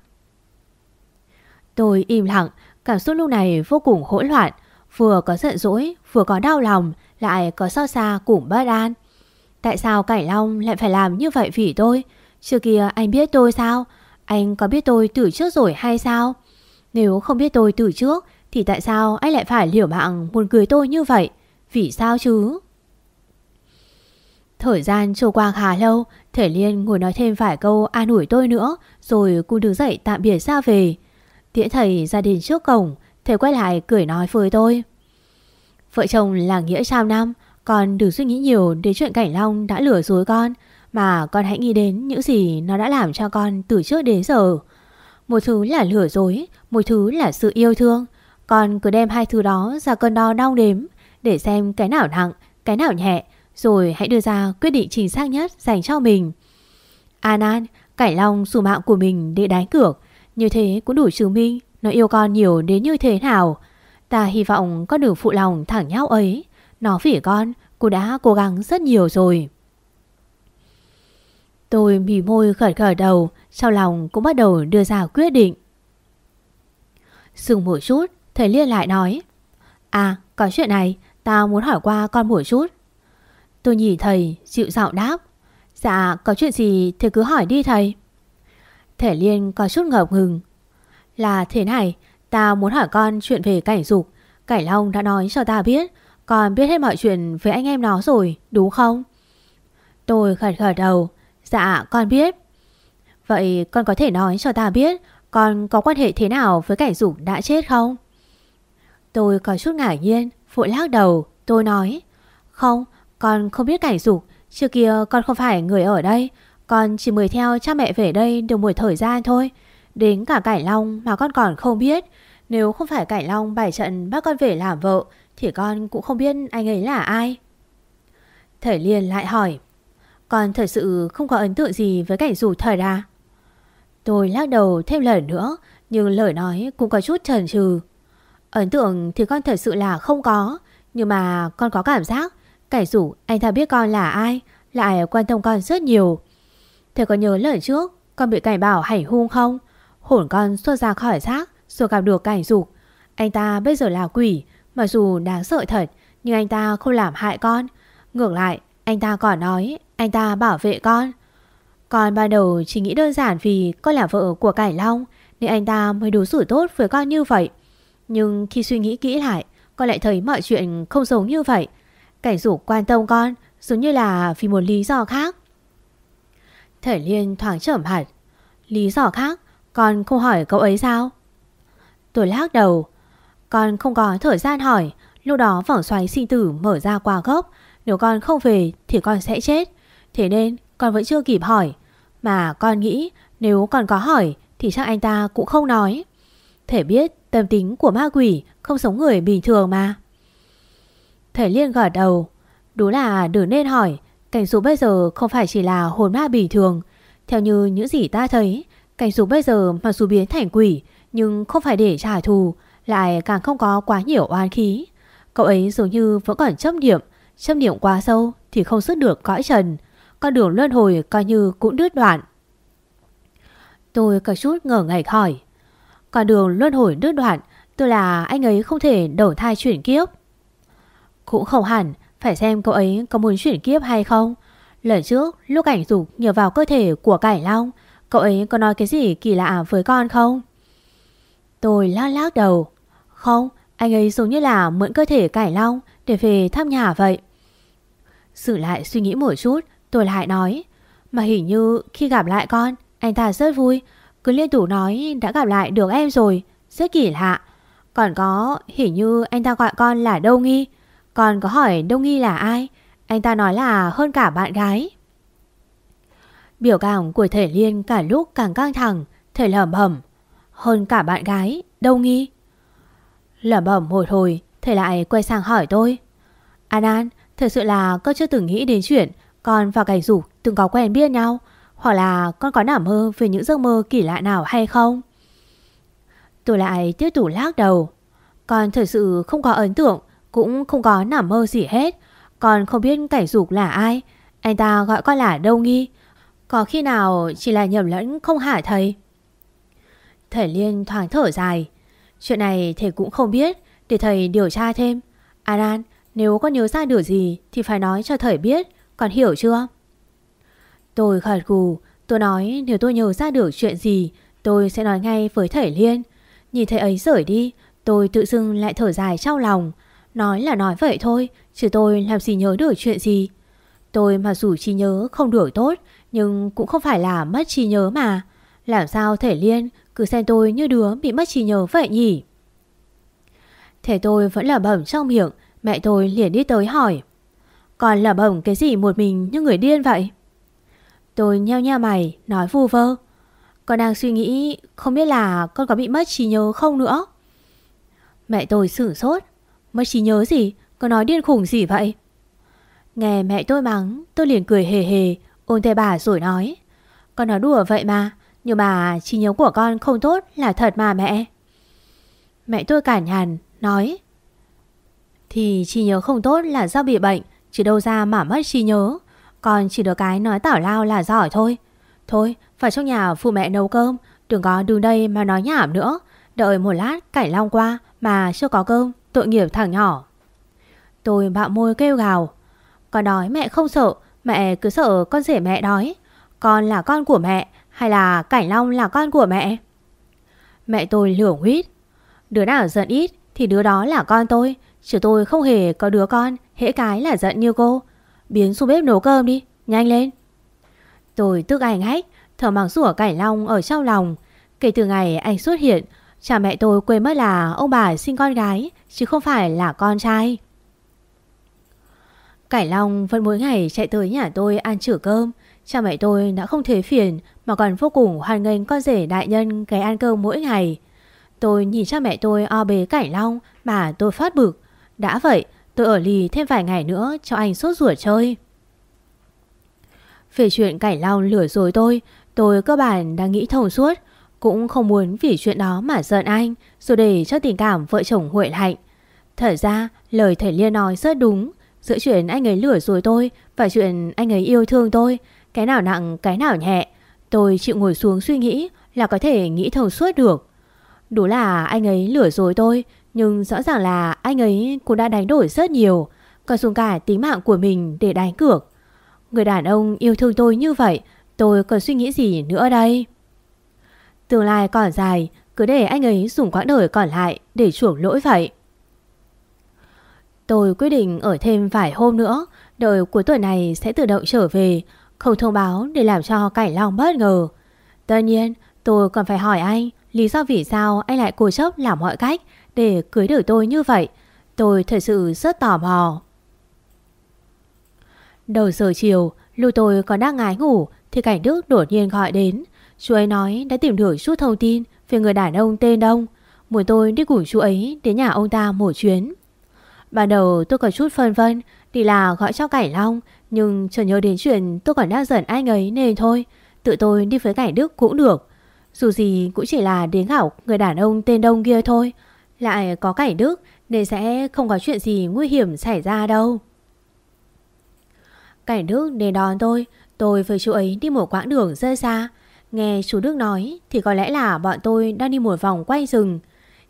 Tôi im lặng Cảm xúc lúc này vô cùng hỗn loạn Vừa có giận dỗi Vừa có đau lòng Lại có xót xa cùng bất an. Tại sao Cảnh Long lại phải làm như vậy vì tôi? Trước kia anh biết tôi sao? Anh có biết tôi từ trước rồi hay sao? Nếu không biết tôi từ trước Thì tại sao anh lại phải liều mạng Muốn cưới tôi như vậy? Vì sao chứ? Thời gian trôi qua khá lâu, Thể Liên ngồi nói thêm vài câu an ủi tôi nữa, rồi cũng đứng dậy tạm biệt ra về. Tiễn thầy ra đến trước cổng, thầy quay lại cười nói với tôi. Vợ chồng là nghĩa trăm năm, con đừng suy nghĩ nhiều đến chuyện Cảnh Long đã lừa dối con, mà con hãy nghĩ đến những gì nó đã làm cho con từ trước đến giờ. Một thứ là lừa dối, một thứ là sự yêu thương. Con cứ đem hai thứ đó ra cân đo đong đếm, để xem cái nào nặng, cái nào nhẹ, rồi hãy đưa ra quyết định chính xác nhất dành cho mình. An An, Cảnh Long dùng mạng của mình để đánh cược, như thế cũng đủ chứng minh nó yêu con nhiều đến như thế nào. Ta hy vọng con đừng phụ lòng thẳng nhau ấy. Nó vì con, cô đã cố gắng rất nhiều rồi. Tôi mỉ môi khởi khởi đầu, sau lòng cũng bắt đầu đưa ra quyết định. Dừng một chút, thầy Liên lại nói. À, có chuyện này, Tao muốn hỏi qua con một chút Tôi nhìn thầy dịu giọng đáp Dạ có chuyện gì thì cứ hỏi đi thầy Thể Liên có chút ngập ngừng. Là thế này, ta muốn hỏi con chuyện về cảnh dục. Cảnh Long đã nói cho ta biết, Con biết hết mọi chuyện với anh em nó rồi, Đúng không? Tôi gật gật đầu. Dạ con biết. Vậy con có thể nói cho ta biết, Con có quan hệ thế nào với cảnh dục đã chết không? Tôi có chút ngạc nhiên, Vội lắc đầu. Tôi nói, Không, con không biết cảnh dục. Trước kia con không phải người ở đây. Con chỉ mời theo cha mẹ về đây được một thời gian thôi. Đến cả Cảnh Long mà con còn không biết. Nếu không phải Cảnh Long bài trận bắt con về làm vợ, Thì con cũng không biết anh ấy là ai. Thầy Liên lại hỏi, Con thật sự không có ấn tượng gì với cảnh rủ thời à? Tôi lắc đầu thêm lần nữa, Nhưng lời nói cũng có chút chần chừ. Ấn tượng thì con thật sự là không có, Nhưng mà con có cảm giác, Cảnh rủ anh ta biết con là ai, Lại quan tâm con rất nhiều. Thầy có nhớ lời trước, Con bị cảnh bảo hành hung không? Hồn con xuất ra khỏi xác Rồi gặp được cảnh dục. Anh ta bây giờ là quỷ, Mặc dù đáng sợ thật, Nhưng anh ta không làm hại con. Ngược lại, anh ta còn nói, Anh ta bảo vệ con. Con ban đầu chỉ nghĩ đơn giản vì con là vợ của Cảnh Long, Nên anh ta mới đối xử tốt với con như vậy. Nhưng khi suy nghĩ kỹ lại, Con lại thấy mọi chuyện không giống như vậy. Cảnh dục quan tâm con, Giống như là vì một lý do khác. Thể liên thoáng trởm hạt Lý do khác, Con không hỏi cậu ấy sao? Tôi lắc đầu. Con không có thời gian hỏi, Lúc đó vòng xoáy sinh tử mở ra qua gốc. Nếu con không về thì con sẽ chết. Thế nên con vẫn chưa kịp hỏi. Mà con nghĩ nếu con có hỏi Thì chắc anh ta cũng không nói. Thể biết tâm tính của ma quỷ Không giống người bình thường mà. Thể liên gật đầu. Đúng là đừng nên hỏi. Cảnh dục bây giờ không phải chỉ là hồn ma bình thường. Theo như những gì ta thấy, Cảnh dục bây giờ mặc dù biến thành quỷ, Nhưng không phải để trả thù, Lại càng không có quá nhiều oan khí. Cậu ấy dường như vẫn còn chấp niệm Chấp niệm quá sâu thì không xuất được cõi trần, Con đường luân hồi coi như cũng đứt đoạn. Tôi có chút ngờ ngạch hỏi, Con đường luân hồi đứt đoạn Tôi là anh ấy không thể đầu thai chuyển kiếp? Cũng không hẳn phải xem cậu ấy có muốn chuyển kiếp hay không Lần trước lúc cảnh dục nhờ vào cơ thể của cải long Cậu ấy có nói cái gì kỳ lạ với con không Tôi lắc lắc đầu Không anh ấy giống như là mượn cơ thể cải long để về thăm nhà vậy. Sự lại suy nghĩ một chút, tôi lại nói. Mà hình như khi gặp lại con, anh ta rất vui. Cứ liên tục nói đã gặp lại được em rồi, rất kỳ lạ. Còn có hình như anh ta gọi con là đâu Nghi. Còn có hỏi Đông Nghi là ai? Anh ta nói là hơn cả bạn gái. Biểu cảm của thể liên cả lúc càng căng thẳng, thể lẩm bẩm Hơn cả bạn gái, Đông Nghi. Lẩm bẩm hồi hồi Thể lại quay sang hỏi tôi An An Thật sự là con chưa từng nghĩ đến chuyện Con và cảnh dục từng có quen biết nhau Hoặc là con có nằm mơ Về những giấc mơ kỳ lạ nào hay không Tôi lại tiếp tục lắc đầu Con thật sự không có ấn tượng cũng không có nằm mơ gì hết. Còn không biết kẻ dục là ai? Anh ta gọi con là đâu Nghi. Có khi nào chỉ là nhầm lẫn không hả thầy? Thầy Liên thoáng thở dài. Chuyện này thầy cũng không biết, Để thầy điều tra thêm. Aran, nếu có nhớ ra điều gì Thì phải nói cho thầy biết, Còn hiểu chưa? Tôi gật gù Tôi nói nếu tôi nhớ ra được chuyện gì, Tôi sẽ nói ngay với thầy Liên Nhìn thầy ấy rời đi, Tôi tự dưng lại thở dài trong lòng. Nói là nói vậy thôi, Chứ tôi làm gì nhớ được chuyện gì. Tôi mà dù trí nhớ không được tốt, Nhưng cũng không phải là mất trí nhớ mà. Làm sao thể liên cứ xem tôi như đứa bị mất trí nhớ vậy nhỉ? Thế tôi vẫn là bẩm trong miệng, Mẹ tôi liền đi tới hỏi. Còn là bẩm cái gì một mình như người điên vậy? Tôi nheo nheo mày, Nói vu vơ. Con đang suy nghĩ Không biết là con có bị mất trí nhớ không nữa. Mẹ tôi sửng sốt Mất trí nhớ gì Con nói điên khủng gì vậy Nghe mẹ tôi mắng Tôi liền cười hề hề Ôn tay bà rồi nói Con nói đùa vậy mà nhưng mà trí nhớ của con không tốt là thật mà mẹ. Mẹ tôi cản nhằn, nói. Thì trí nhớ không tốt là do bị bệnh, chứ đâu ra mà mất trí nhớ. Con chỉ được cái nói tảo lao là giỏi thôi. Thôi, phải trong nhà phụ mẹ nấu cơm, đừng có đứng đây mà nói nhảm nữa. Đợi một lát cải long qua mà chưa có cơm, tội nghiệp thằng nhỏ. Tôi bạo môi kêu gào. Con nói mẹ không sợ, mẹ cứ sợ con rể mẹ đói. Con là con của mẹ, hay là Cảnh Long là con của mẹ Mẹ tôi lửa huyết Đứa nào giận ít thì đứa đó là con tôi Chứ tôi không hề có đứa con Hễ cái là giận như cô Biến xuống bếp nấu cơm đi Nhanh lên Tôi tức anh hách Thở mặc rủa Cảnh Long ở trong lòng Kể từ ngày anh xuất hiện Cha mẹ tôi quên mất là ông bà sinh con gái Chứ không phải là con trai Cải Long vẫn mỗi ngày chạy tới nhà tôi ăn chữa cơm Cha mẹ tôi đã không thể phiền mà còn vô cùng hoan nghênh con rể đại nhân ghé ăn cơm mỗi ngày. Tôi nhìn cha mẹ tôi o bế Cải long mà tôi phát bực. Đã vậy, tôi ở lì thêm vài ngày nữa cho anh sốt ruột chơi. Về chuyện Cải long lửa rồi tôi, tôi cơ bản đã nghĩ thông suốt. Cũng không muốn vì chuyện đó mà giận anh rồi để cho tình cảm vợ chồng huệ hạnh. Thật ra, lời thầy Liên nói rất đúng. Giữa chuyện anh ấy lừa rồi tôi Và chuyện anh ấy yêu thương tôi, Cái nào nặng, cái nào nhẹ, Tôi chịu ngồi xuống suy nghĩ Là có thể nghĩ thông suốt được. Đủ là anh ấy lừa rồi tôi, Nhưng rõ ràng là anh ấy cũng đã đánh đổi rất nhiều, Còn dùng cả tính mạng của mình để đánh cược. Người đàn ông yêu thương tôi như vậy, Tôi còn suy nghĩ gì nữa đây? Tương lai còn dài, Cứ để anh ấy dùng quãng đời còn lại Để chuộc lỗi vậy. Tôi quyết định ở thêm vài hôm nữa Đợi cuối tuần này sẽ tự động trở về, Không thông báo để làm cho Cảnh Long bất ngờ. Tất nhiên, tôi còn phải hỏi anh Lý do vì sao anh lại cố chấp làm mọi cách Để cưới được tôi như vậy. Tôi thật sự rất tò mò. Đầu giờ chiều, lúc tôi còn đang ngái ngủ Thì Cảnh Đức đột nhiên gọi đến. Chú ấy nói đã tìm được chút thông tin Về người đàn ông tên Đông. Muốn tôi đi cùng chú ấy đến nhà ông ta một chuyến. Ban đầu tôi có chút phân vân thì là gọi cho Cảnh Long, Nhưng chờ nhớ đến chuyện tôi còn đang giận anh ấy nên thôi, Tự tôi đi với Cảnh Đức cũng được. Dù gì cũng chỉ là đến gạo người đàn ông tên Đông kia thôi, Lại có Cảnh Đức Nên sẽ không có chuyện gì nguy hiểm xảy ra đâu. Cảnh Đức đến đón tôi Tôi với chú ấy đi một quãng đường rơi xa Nghe chú Đức nói Thì có lẽ là bọn tôi đang đi một vòng quay rừng.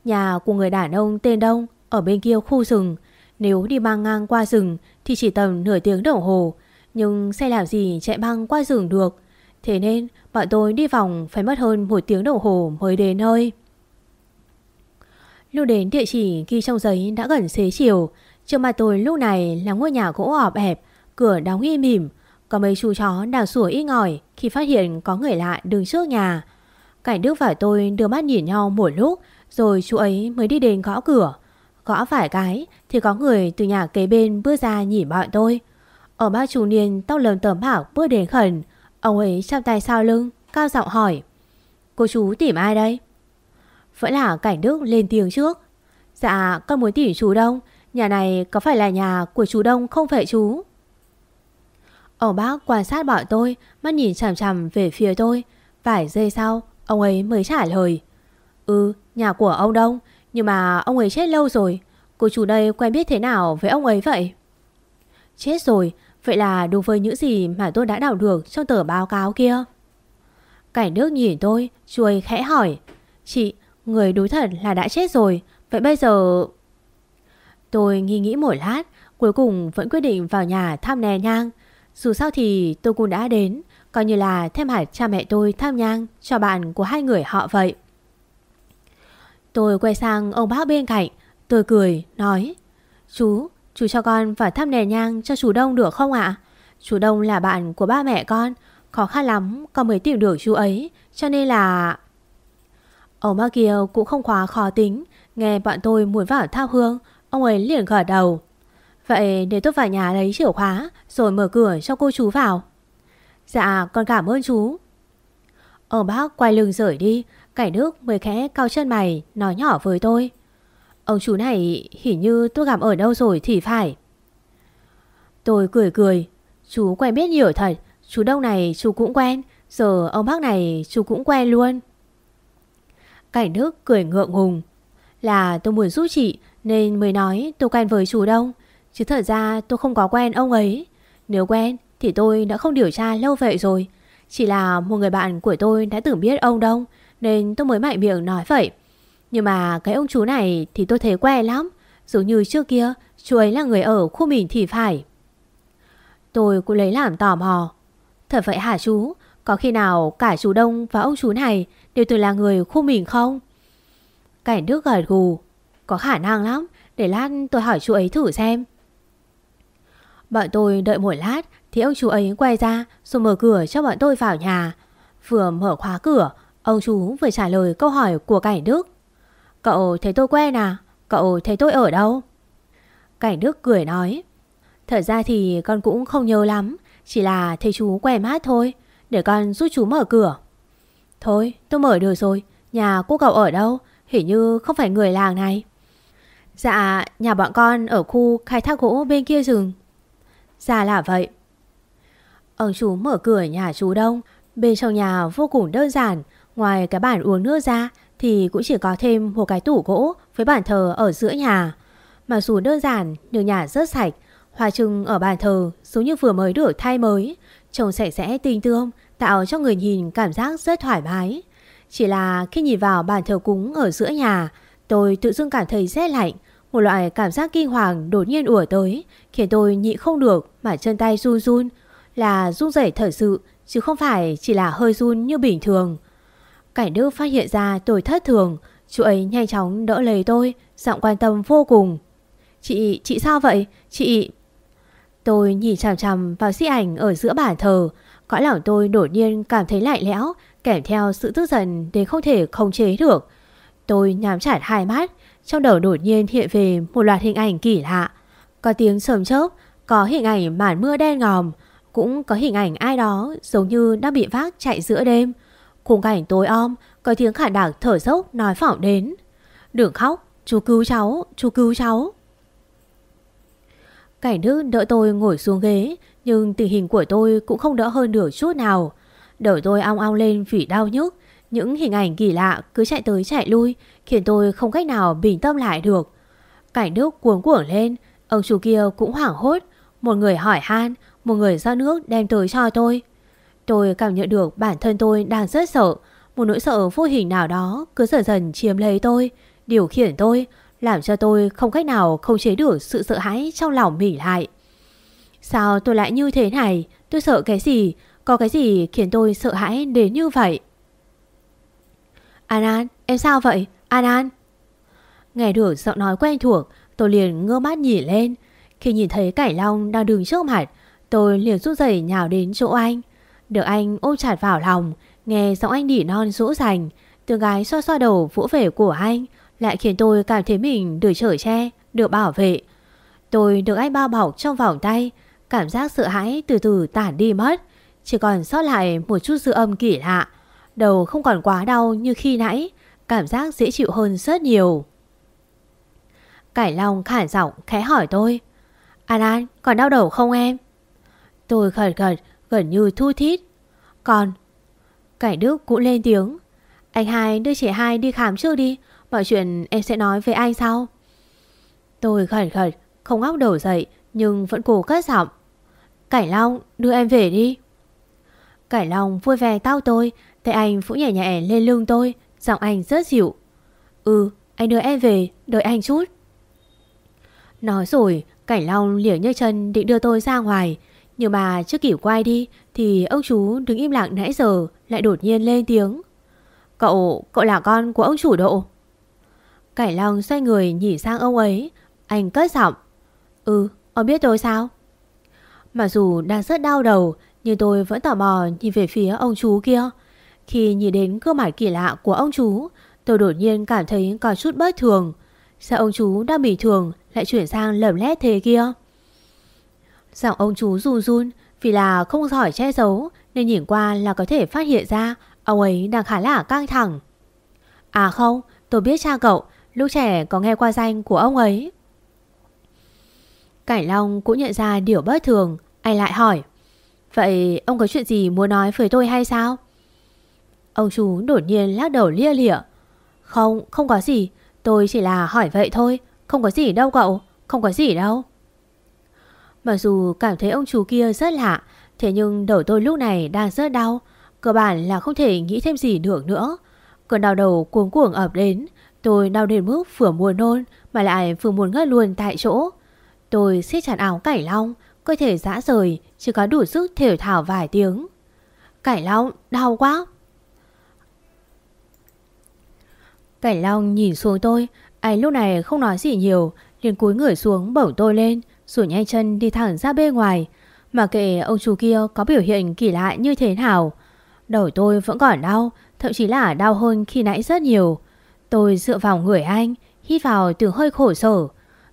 Nhà của người đàn ông tên Đông Ở bên kia khu rừng. Nếu đi băng ngang qua rừng thì chỉ tầm nửa tiếng đồng hồ, nhưng xe làm gì chạy băng qua rừng được. Thế nên bọn tôi đi vòng phải mất hơn một tiếng đồng hồ mới đến nơi. Lúc đến địa chỉ ghi trong giấy đã gần xế chiều, trước mặt tôi lúc này là ngôi nhà gỗ ọp ẹp, cửa đóng im mỉm, có mấy chú chó đang sủa ít ngỏi khi phát hiện có người lạ đứng trước nhà. Cảnh Đức và tôi đưa mắt nhìn nhau một lúc, rồi chú ấy mới đi đến gõ cửa. Gõ phải cái thì có người từ nhà kế bên bước ra nhìn bọn tôi. Ở ba chú niên tóc lờm tẩm bảo bước đến khẩn. Ông ấy chắp tay sau lưng, cao giọng hỏi. Cô chú tìm ai đây? Vẫn là cảnh đức lên tiếng trước. Dạ con muốn tìm chú Đông. Nhà này có phải là nhà của chú Đông không phải chú? Ông bác quan sát bọn tôi, mắt nhìn chằm chằm về phía tôi. Vài giây sau, ông ấy mới trả lời. Ừ, nhà của ông Đông, nhưng mà ông ấy chết lâu rồi. Cô chủ đây quen biết thế nào với ông ấy vậy? Chết rồi Vậy là đúng với những gì mà tôi đã đọc được Trong tờ báo cáo kia? Cảnh nước nhìn tôi Chuôi khẽ hỏi. Chị người đối thật là đã chết rồi Vậy bây giờ? Tôi nghi nghĩ một lát Cuối cùng vẫn quyết định vào nhà thăm nè nhang. Dù sao thì tôi cũng đã đến. Coi như là thêm hạt cha mẹ tôi tham nhang Cho bạn của hai người họ vậy. Tôi quay sang ông bác bên cạnh. Tôi cười, nói Chú, chú cho con vào thăm nền nhang cho chú Đông được không ạ? Chú Đông là bạn của ba mẹ con Khó khăn lắm con mới tìm được chú ấy Cho nên là... Ông bác kia cũng không quá khó tính. Nghe bọn tôi muốn vào thao hương Ông ấy liền gật đầu. Vậy để tôi vào nhà lấy chìa khóa, Rồi mở cửa cho cô chú vào. Dạ con cảm ơn chú. Ông bác quay lưng rời đi Cảnh nước mới khẽ cao chân mày, Nói nhỏ với tôi. Ông chú này, hình như tôi gặp ở đâu rồi thì phải. Tôi cười cười. Chú quen biết nhiều thật. Chú đông này chú cũng quen. Giờ ông bác này chú cũng quen luôn. Cảnh đức cười ngượng ngùng. Là tôi muốn giúp chị, Nên mới nói tôi quen với chú đông Chứ thật ra tôi không có quen ông ấy. Nếu quen, thì tôi đã không điều tra lâu vậy rồi. Chỉ là một người bạn của tôi đã từng biết ông đông Nên tôi mới mạnh miệng nói vậy. Nhưng mà cái ông chú này thì tôi thấy quen lắm. Giống như trước kia, Chú ấy là người ở khu mình thì phải. Tôi cũng lấy làm tò mò. Thật vậy hả chú? Có khi nào cả chú Đông và ông chú này Đều từng là người khu mình không? Cảnh Đức gật gù. Có khả năng lắm. Để lát tôi hỏi chú ấy thử xem. Bọn tôi đợi một lát, Thì ông chú ấy quay ra, Rồi mở cửa cho bọn tôi vào nhà Vừa mở khóa cửa, Ông chú vừa trả lời câu hỏi của Cảnh Đức Cậu thấy tôi quen à? Cậu thấy tôi ở đâu? Cảnh Đức cười nói, Thật ra thì con cũng không nhớ lắm, Chỉ là thấy chú quen mát thôi, Để con giúp chú mở cửa Thôi, tôi mở được rồi, Nhà cô cậu ở đâu? Hình như không phải người làng này Dạ nhà bọn con ở khu khai thác gỗ bên kia rừng ra là vậy. Ông chú mở cửa nhà chú Đông. Bên trong nhà vô cùng đơn giản. Ngoài cái bàn uống nước ra thì cũng chỉ có thêm một cái tủ gỗ với bàn thờ ở giữa nhà. Mặc dù đơn giản nhưng nhà rất sạch, Hoa trưng ở bàn thờ giống như vừa mới được thay mới, trông sạch sẽ tinh tương tạo cho người nhìn cảm giác rất thoải mái. Chỉ là khi nhìn vào bàn thờ cúng ở giữa nhà, tôi tự dưng cảm thấy rét lạnh, một loại cảm giác kinh hoàng đột nhiên ùa tới, khiến tôi nhịn không được mà chân tay run run, là run rẩy thật sự, chứ không phải chỉ là hơi run như bình thường. Cảnh Đức phát hiện ra tôi thất thường, chú ấy nhanh chóng đỡ lấy tôi, giọng quan tâm vô cùng. Chị, chị sao vậy? Chị... Tôi nhìn chằm chằm vào di ảnh ở giữa bàn thờ, cõi lòng tôi đột nhiên cảm thấy lạnh lẽo, kèm theo sự tức giận đến không thể khống chế được. Tôi nhắm chặt hai mắt, trong đầu đột nhiên hiện về một loạt hình ảnh kỳ lạ. Có tiếng sầm chớp, có hình ảnh màn mưa đen ngòm, cũng có hình ảnh ai đó giống như đang bị vác chạy giữa đêm. Khung cảnh tối om, có tiếng khả đặc thở dốc nói phỏng đến. Đừng khóc, chú cứu cháu, chú cứu cháu. Cảnh đức đỡ tôi ngồi xuống ghế, nhưng tình hình của tôi cũng không đỡ hơn được chút nào. Đầu tôi ong ong lên vì đau nhức, những hình ảnh kỳ lạ cứ chạy tới chạy lui, khiến tôi không cách nào bình tâm lại được. Cảnh nước cuống cuồng lên, ông chủ kia cũng hoảng hốt, một người hỏi han, một người ra nước đem tới cho tôi. Tôi cảm nhận được bản thân tôi đang rất sợ, một nỗi sợ vô hình nào đó cứ dần dần chiếm lấy tôi, điều khiển tôi, làm cho tôi không cách nào không chế được sự sợ hãi trong lòng mình lại. Sao tôi lại như thế này? Tôi sợ cái gì? Có cái gì khiến tôi sợ hãi đến như vậy? An An, em sao vậy? An An. Nghe được giọng nói quen thuộc, tôi liền ngơ mắt nhìn lên. Khi nhìn thấy Cải Long đang đứng trước mặt, tôi liền rút giày nhào đến chỗ anh. Được anh ôm chặt vào lòng, nghe giọng anh đỉ non rũ rành, từ gái xoa xoa đầu vỗ về của anh, lại khiến tôi cảm thấy mình được trở che, được bảo vệ. Tôi được anh bao bọc trong vòng tay, cảm giác sợ hãi từ từ tản đi mất, chỉ còn sót lại một chút dư âm kỳ lạ. Đầu không còn quá đau như khi nãy, cảm giác dễ chịu hơn rất nhiều. Cải Long khản giọng khẽ hỏi tôi. An An, còn đau đầu không em? Tôi gật gật, gần như thu thít. Còn... Cải Đức cũng lên tiếng. Anh hai đưa chị hai đi khám trước đi, mọi chuyện em sẽ nói với anh sau. Tôi gật gật, không ngóc đầu dậy, nhưng vẫn cố cất giọng. Cải Long, đưa em về đi. Cải Long vui vẻ tao tôi, tay anh phủ nhẹ nhẹ lên lưng tôi, giọng anh rất dịu. Ừ, anh đưa em về, đợi anh chút. Nói rồi, Cảnh Long liễu nhấc chân định đưa tôi ra ngoài. Nhưng mà trước kịp quay đi thì ông chú đứng im lặng nãy giờ lại đột nhiên lên tiếng. Cậu, cậu là con của ông chủ độ. Cảnh Long xoay người nhìn sang ông ấy. Anh cất giọng. Ừ, ông biết tôi sao? Mặc dù đang rất đau đầu nhưng tôi vẫn tò mò nhìn về phía ông chú kia. Khi nhìn đến gương mặt kỳ lạ của ông chú tôi đột nhiên cảm thấy có chút bất thường. Sao ông chú đang bình thường lại chuyển sang lầm lét thế kia? Giọng ông chú run run vì là không giỏi che giấu nên nhìn qua là có thể phát hiện ra ông ấy đang khá là căng thẳng. À không, tôi biết cha cậu lúc trẻ có nghe qua danh của ông ấy. Cảnh Long cũng nhận ra điều bất thường, anh lại hỏi. Vậy ông có chuyện gì muốn nói với tôi hay sao? Ông chú đột nhiên lắc đầu lia lịa. Không, không có gì, tôi chỉ là hỏi vậy thôi, không có gì đâu cậu, không có gì đâu. Mặc dù cảm thấy ông chú kia rất lạ, thế nhưng đầu tôi lúc này đang rất đau, cơ bản là không thể nghĩ thêm gì được nữa. Cơn đau đầu cuống cuồng ập đến, tôi đau đến mức vừa muốn nôn mà lại vừa muốn ngất luôn tại chỗ. Tôi siết chặt áo cải long, cơ thể dã rời, chỉ có đủ sức thể thảo vài tiếng. Cải long, đau quá. Cải long nhìn xuống tôi, anh lúc này không nói gì nhiều, liền cúi người xuống bổng tôi lên, rồi nhanh chân đi thẳng ra bên ngoài. Mà kệ ông chú kia có biểu hiện kỳ lạ như thế nào. Đầu tôi vẫn còn đau, thậm chí là đau hơn khi nãy rất nhiều. Tôi dựa vào người anh, hít vào từ hơi khổ sở.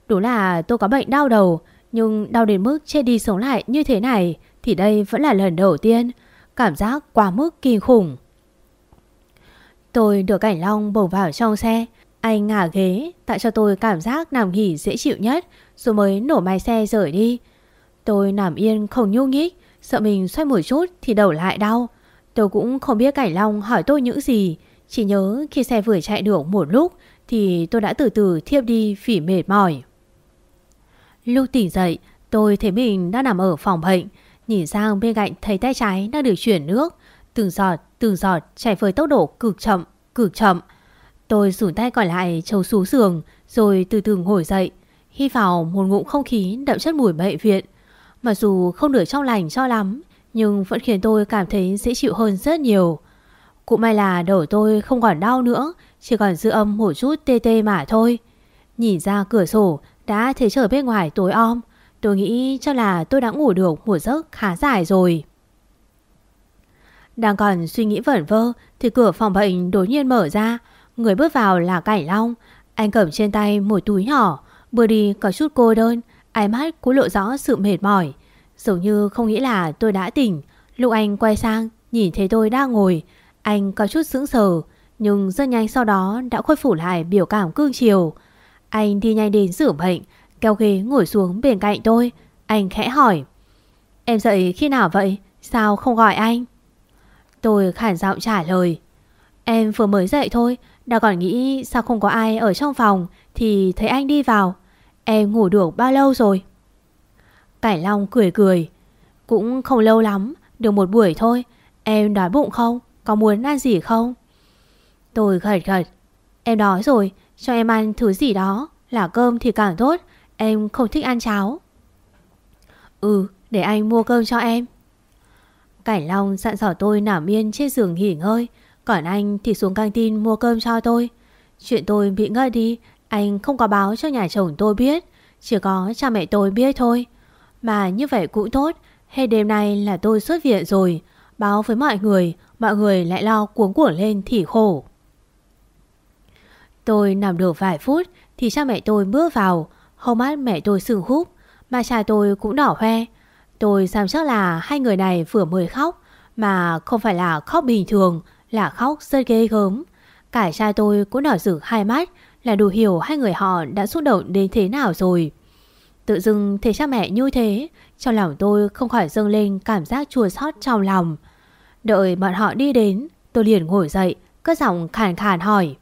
Đúng là tôi có bệnh đau đầu, nhưng đau đến mức chết đi sống lại như thế này thì đây vẫn là lần đầu tiên. Cảm giác quá mức kinh khủng. Tôi được Cảnh Long bổ vào trong xe. Anh ngả ghế tạo cho tôi cảm giác nằm nghỉ dễ chịu nhất rồi mới nổ máy xe rời đi. Tôi nằm yên không nhúc nhích, sợ mình xoay một chút thì đầu lại đau. Tôi cũng không biết Cảnh Long hỏi tôi những gì, chỉ nhớ khi xe vừa chạy được một lúc thì tôi đã từ từ thiếp đi vì mệt mỏi. Lúc tỉnh dậy, Tôi thấy mình đã nằm ở phòng bệnh, nhìn sang bên cạnh thấy tay trái đang được chuyển nước, từng giọt, từng giọt chảy với tốc độ cực chậm, cực chậm. Tôi rủi tay còn lại trâu xuống giường rồi từ từ ngồi dậy, hy vào một ngụm không khí đậm chất mùi bệnh viện. Mặc dù không được trong lành cho lắm, nhưng vẫn khiến tôi cảm thấy dễ chịu hơn rất nhiều. Cũng may là đầu tôi không còn đau nữa, chỉ còn dư âm một chút tê tê mà thôi. Nhìn ra cửa sổ đã thấy trời bên ngoài tối om, tôi nghĩ cho là tôi đã ngủ được một giấc khá dài rồi. Đang còn suy nghĩ vẩn vơ thì cửa phòng bệnh đột nhiên mở ra, người bước vào là Cảnh Long. Anh cầm trên tay một túi nhỏ, vừa đi có chút cô đơn, ánh mắt cũng lộ rõ sự mệt mỏi. dường như không nghĩ là tôi đã tỉnh, lúc anh quay sang nhìn thấy tôi đang ngồi, anh có chút sững sờ, nhưng rất nhanh sau đó đã khôi phục lại biểu cảm cương chiều. Anh đi nhanh đến giường bệnh, kéo ghế ngồi xuống bên cạnh tôi. Anh khẽ hỏi. Em dậy khi nào vậy? Sao không gọi anh? Tôi khản giọng trả lời. Em vừa mới dậy thôi, đã còn nghĩ sao không có ai ở trong phòng thì thấy anh đi vào. Em ngủ được bao lâu rồi? Cải Long cười cười. Cũng không lâu lắm, được một buổi thôi. Em đói bụng không? Có muốn ăn gì không? Tôi gật gật. Em đói rồi, cho em ăn thứ gì đó. Là cơm thì càng tốt. Em không thích ăn cháo. Ừ, để anh mua cơm cho em. Cải Long dặn dò tôi nằm yên trên giường nghỉ ngơi. Còn anh thì xuống căng tin mua cơm cho tôi. Chuyện tôi bị ngất đi, anh không có báo cho nhà chồng tôi biết. Chỉ có cha mẹ tôi biết thôi. Mà như vậy cũng tốt. Hay đêm nay là tôi xuất viện rồi. Báo với mọi người, mọi người lại lo cuống cuồng lên thì khổ. Tôi nằm được vài phút thì cha mẹ tôi bước vào. Hầu mắt mẹ tôi sừng húp, mà cha tôi cũng đỏ hoe. Tôi xem chắc là hai người này vừa mới khóc, mà không phải là khóc bình thường, là khóc rất ghê gớm. Cả cha tôi cũng đỏ rực hai mắt là đủ hiểu hai người họ đã xúc động đến thế nào rồi. Tự dưng thấy cha mẹ như thế, trong lòng tôi không khỏi dâng lên cảm giác chua xót trong lòng. Đợi bọn họ đi đến, tôi liền ngồi dậy, cất giọng khàn khàn hỏi.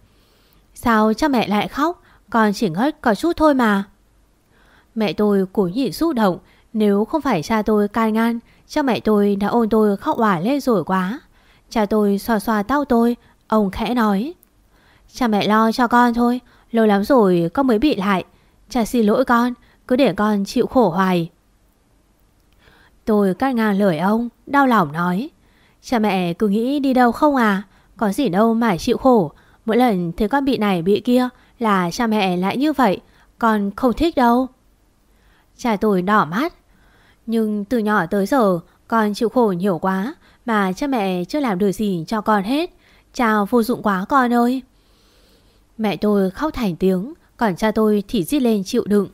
Sao cha mẹ lại khóc, con chỉ ngất có chút thôi mà. Mẹ tôi cố nhịn xúc động, nếu không phải cha tôi can ngăn, cha mẹ tôi đã ôn tôi khóc òa lên rồi quá. Cha tôi xoa xoa tao tôi, ông khẽ nói. Cha mẹ lo cho con thôi, lâu lắm rồi con mới bị lại. Cha xin lỗi con, cứ để con chịu khổ hoài. Tôi cắt ngang lời ông, đau lòng nói. Cha mẹ cứ nghĩ đi đâu không à, có gì đâu mà chịu khổ. Mỗi lần thấy con bị này bị kia là cha mẹ lại như vậy, con không thích đâu. Cha tôi đỏ mắt. Nhưng từ nhỏ tới giờ con chịu khổ nhiều quá mà cha mẹ chưa làm được gì cho con hết. Chào vô dụng quá con ơi. Mẹ tôi khóc thành tiếng, còn cha tôi thì giết lên chịu đựng.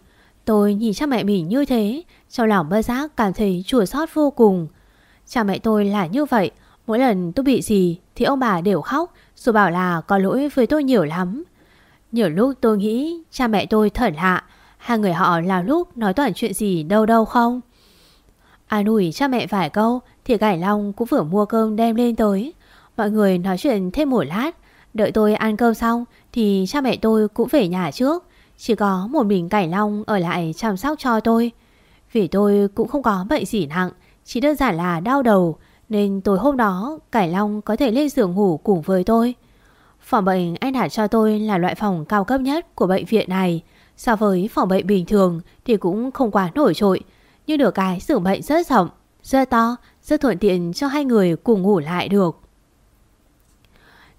Tôi nhìn cha mẹ mình như thế, trong lòng bất giác cảm thấy chua xót vô cùng. Cha mẹ tôi là như vậy, mỗi lần tôi bị gì thì ông bà đều khóc, rồi bảo là có lỗi với tôi nhiều lắm. Nhiều lúc tôi nghĩ cha mẹ tôi thật lạ, hai người họ là lúc nói toàn chuyện gì đâu đâu không. À, An ủi cha mẹ vài câu thì Cải Long cũng vừa mua cơm đem lên tới. Mọi người nói chuyện thêm một lát, đợi tôi ăn cơm xong thì cha mẹ tôi cũng về nhà trước. Chỉ có một mình Cải Long ở lại chăm sóc cho tôi. Vì tôi cũng không có bệnh gì nặng, chỉ đơn giản là đau đầu, nên tối hôm đó Cải Long có thể lên giường ngủ cùng với tôi. Phòng bệnh anh đặt cho tôi là loại phòng cao cấp nhất của bệnh viện này. So với phòng bệnh bình thường thì cũng không quá nổi trội, nhưng được cái giường bệnh rất rộng, rất to, rất thuận tiện cho hai người cùng ngủ lại được.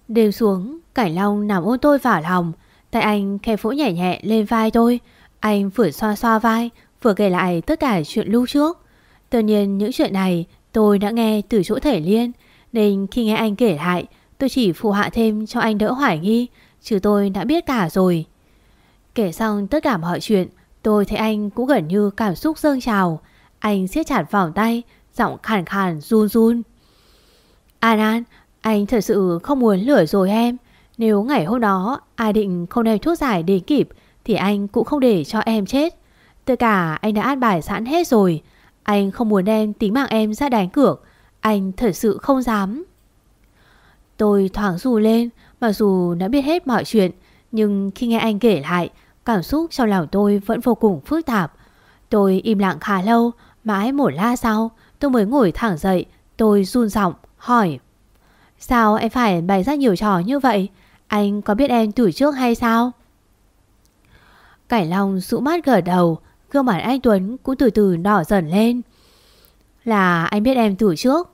Đêm xuống, Cảnh Long nằm ôm tôi vào lòng, tay anh khẽ phủ nhẹ nhẹ lên vai tôi. Anh vừa xoa xoa vai, vừa kể lại tất cả chuyện lưu trước. Tự nhiên những chuyện này tôi đã nghe từ chỗ thể liên, nên khi nghe anh kể lại, tôi chỉ phụ hạ thêm cho anh đỡ hoài nghi, chứ tôi đã biết cả rồi. Kể xong tất cả mọi chuyện, tôi thấy anh cũng gần như cảm xúc dâng trào. Anh siết chặt vòng tay, giọng khàn khàn run run. An An, anh thật sự không muốn lửa rồi em. Nếu ngày hôm đó ai định không đem thuốc giải đến kịp thì anh cũng không để cho em chết. Tất cả anh đã an bài sẵn hết rồi. Anh không muốn đem tính mạng em ra đánh cược. Anh thật sự không dám. Tôi thoáng dù lên, mặc dù đã biết hết mọi chuyện, nhưng khi nghe anh kể lại, cảm xúc trong lòng tôi vẫn vô cùng phức tạp. Tôi im lặng khá lâu, mãi một la sau, tôi mới ngồi thẳng dậy, tôi run giọng hỏi. Sao em phải bày ra nhiều trò như vậy? Anh có biết em từ trước hay sao? Cải Long rũ mắt gật đầu, gương mặt anh Tuấn cũng từ từ đỏ dần lên. Là anh biết em từ trước?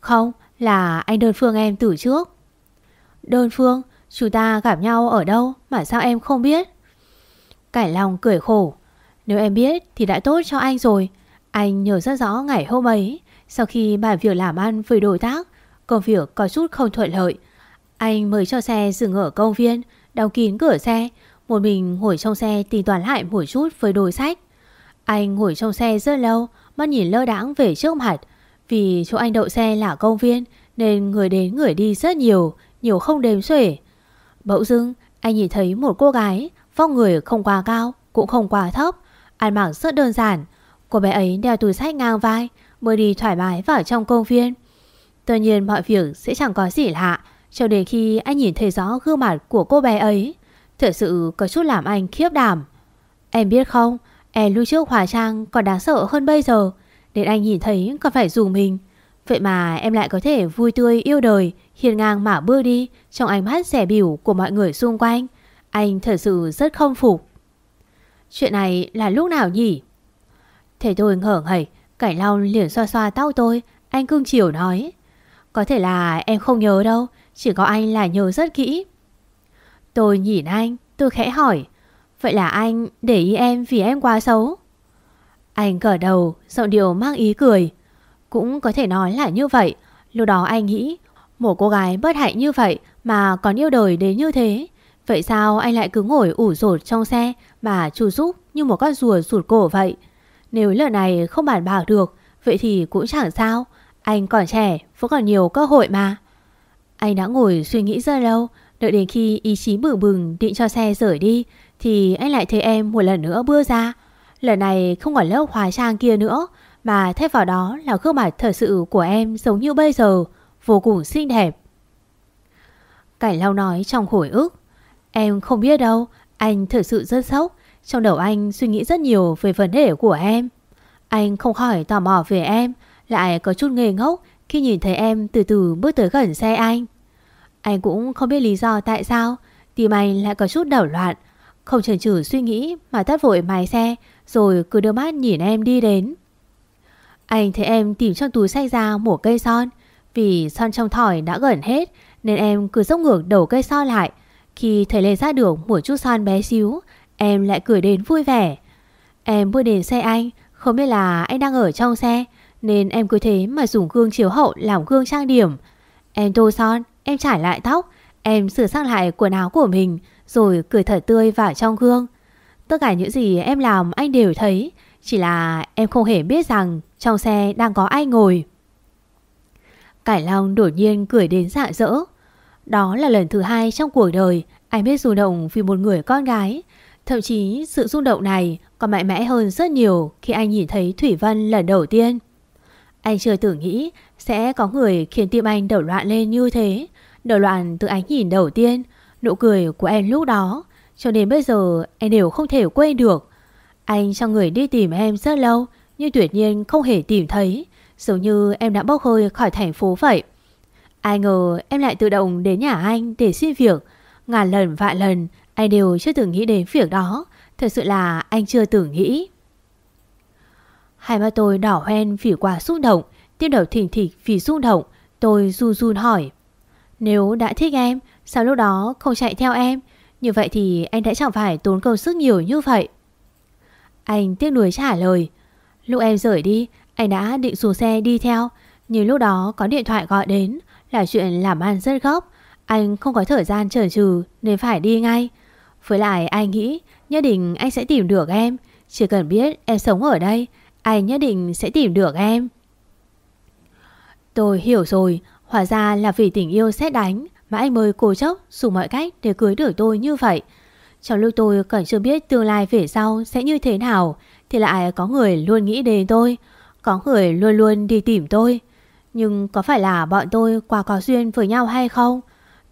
Không, là anh đơn phương em từ trước. Đơn phương? Chúng ta gặp nhau ở đâu mà sao em không biết? Cải Long cười khổ. Nếu em biết thì đã tốt cho anh rồi. Anh nhớ rất rõ ngày hôm ấy, sau khi bàn việc làm ăn với đối tác, công việc có chút không thuận lợi. Anh mời cho xe dừng ở công viên, đóng kín cửa xe, một mình ngồi trong xe tính toán lại một chút với đôi sách. Anh ngồi trong xe rất lâu, mắt nhìn lơ đãng về trước mặt. Vì chỗ anh đậu xe là công viên nên người đến người đi rất nhiều, nhiều không đếm xuể. Bỗng dưng, anh nhìn thấy một cô gái, vóc người không quá cao, cũng không quá thấp, ăn mặc rất đơn giản. Cô bé ấy đeo túi sách ngang vai, mới đi thoải mái vào trong công viên. tuy nhiên mọi việc sẽ chẳng có gì lạ, cho đến khi anh nhìn thấy rõ gương mặt của cô bé ấy. Thật sự có chút làm anh khiếp đảm. Em biết không, em lúc trước hóa trang còn đáng sợ hơn bây giờ. nên anh nhìn thấy còn phải dùng mình. Vậy mà em lại có thể vui tươi yêu đời, hiền ngang mà bước đi trong ánh mắt rẻ biểu của mọi người xung quanh. Anh thật sự rất không phục. Chuyện này là lúc nào nhỉ? Thế tôi ngỡ ngẩy, Cảnh Long liền xoa xoa tóc tôi, anh cưng chiều nói. Có thể là em không nhớ đâu, chỉ có anh là nhớ rất kỹ. Tôi nhìn anh, tôi khẽ hỏi. Vậy là anh để ý em vì em quá xấu? Anh cởi đầu, giọng điệu mang ý cười. Cũng có thể nói là như vậy. Lúc đó anh nghĩ, một cô gái bất hạnh như vậy mà còn yêu đời đến như thế. Vậy sao anh lại cứ ngồi ủ rột trong xe mà chu giúp như một con rùa rụt cổ vậy? Nếu lần này không bản bảo được, vậy thì cũng chẳng sao. Anh còn trẻ, vẫn còn nhiều cơ hội mà. Anh đã ngồi suy nghĩ rất lâu, đợi đến khi ý chí bừng bừng định cho xe rời đi, thì anh lại thấy em một lần nữa bưa ra. Lần này không còn lớp hóa trang kia nữa, mà thay vào đó là gương mặt thật sự của em giống như bây giờ, vô cùng xinh đẹp. Cảnh lau nói trong hồi ức. Em không biết đâu, anh thật sự rất sốc. Trong đầu anh suy nghĩ rất nhiều về vấn đề của em. Anh không khỏi tò mò về em, lại có chút ngây ngốc khi nhìn thấy em từ từ bước tới gần xe anh. Anh cũng không biết lý do tại sao tim anh lại có chút đảo loạn. Không chần chừ suy nghĩ mà tắt vội máy xe rồi cứ đưa mắt nhìn em đi đến. Anh thấy em tìm trong túi sách ra một cây son. Vì son trong thỏi đã gần hết nên em cứ dốc ngược đầu cây son lại. Khi thấy lên ra được một chút son bé xíu, em lại cười đến vui vẻ. Em bước đến xe anh, không biết là anh đang ở trong xe, nên em cứ thế mà dùng gương chiếu hậu làm gương trang điểm. Em tô son, em trải lại tóc, em sửa sang lại quần áo của mình, rồi cười thật tươi vào trong gương. Tất cả những gì em làm anh đều thấy, chỉ là em không hề biết rằng trong xe đang có ai ngồi. Cải Long đột nhiên cười đến dạ dỡ. Đó là lần thứ hai trong cuộc đời anh biết rung động vì một người con gái. Thậm chí sự rung động này còn mạnh mẽ hơn rất nhiều khi anh nhìn thấy Thủy Vân lần đầu tiên. Anh chưa tưởng nghĩ sẽ có người khiến tim anh đổ loạn lên như thế. Đổ loạn từ ánh nhìn đầu tiên, nụ cười của em lúc đó. Cho đến bây giờ em đều không thể quên được. Anh cho người đi tìm em rất lâu nhưng tuyệt nhiên không hề tìm thấy. Giống như em đã bốc hơi khỏi thành phố vậy. Ai ngờ em lại tự động đến nhà anh để xin việc. Ngàn lần vạn lần anh đều chưa từng nghĩ đến việc đó. Thật sự là anh chưa từng nghĩ. Hai mắt tôi đỏ hoen vì quá xúc động, Tiếp đầu thỉnh thịch vì xúc động. Tôi run run hỏi. Nếu đã thích em, sao lúc đó không chạy theo em? Như vậy thì anh đã chẳng phải tốn công sức nhiều như vậy. Anh tiếc nuối trả lời. Lúc em rời đi, anh đã định xuống xe đi theo. Nhưng lúc đó có điện thoại gọi đến là chuyện làm ăn rất gấp. Anh không có thời gian chờ trừ nên phải đi ngay. Với lại anh nghĩ nhất định anh sẽ tìm được em. Chỉ cần biết em sống ở đây, anh nhất định sẽ tìm được em. Tôi hiểu rồi, hóa ra là vì tình yêu xét đánh mà anh mới cố chấp dùng mọi cách để cưới được tôi như vậy. Trong lúc tôi còn chưa biết tương lai về sau sẽ như thế nào thì lại có người luôn nghĩ đến tôi, có người luôn luôn đi tìm tôi. Nhưng có phải là bọn tôi quá có duyên với nhau hay không?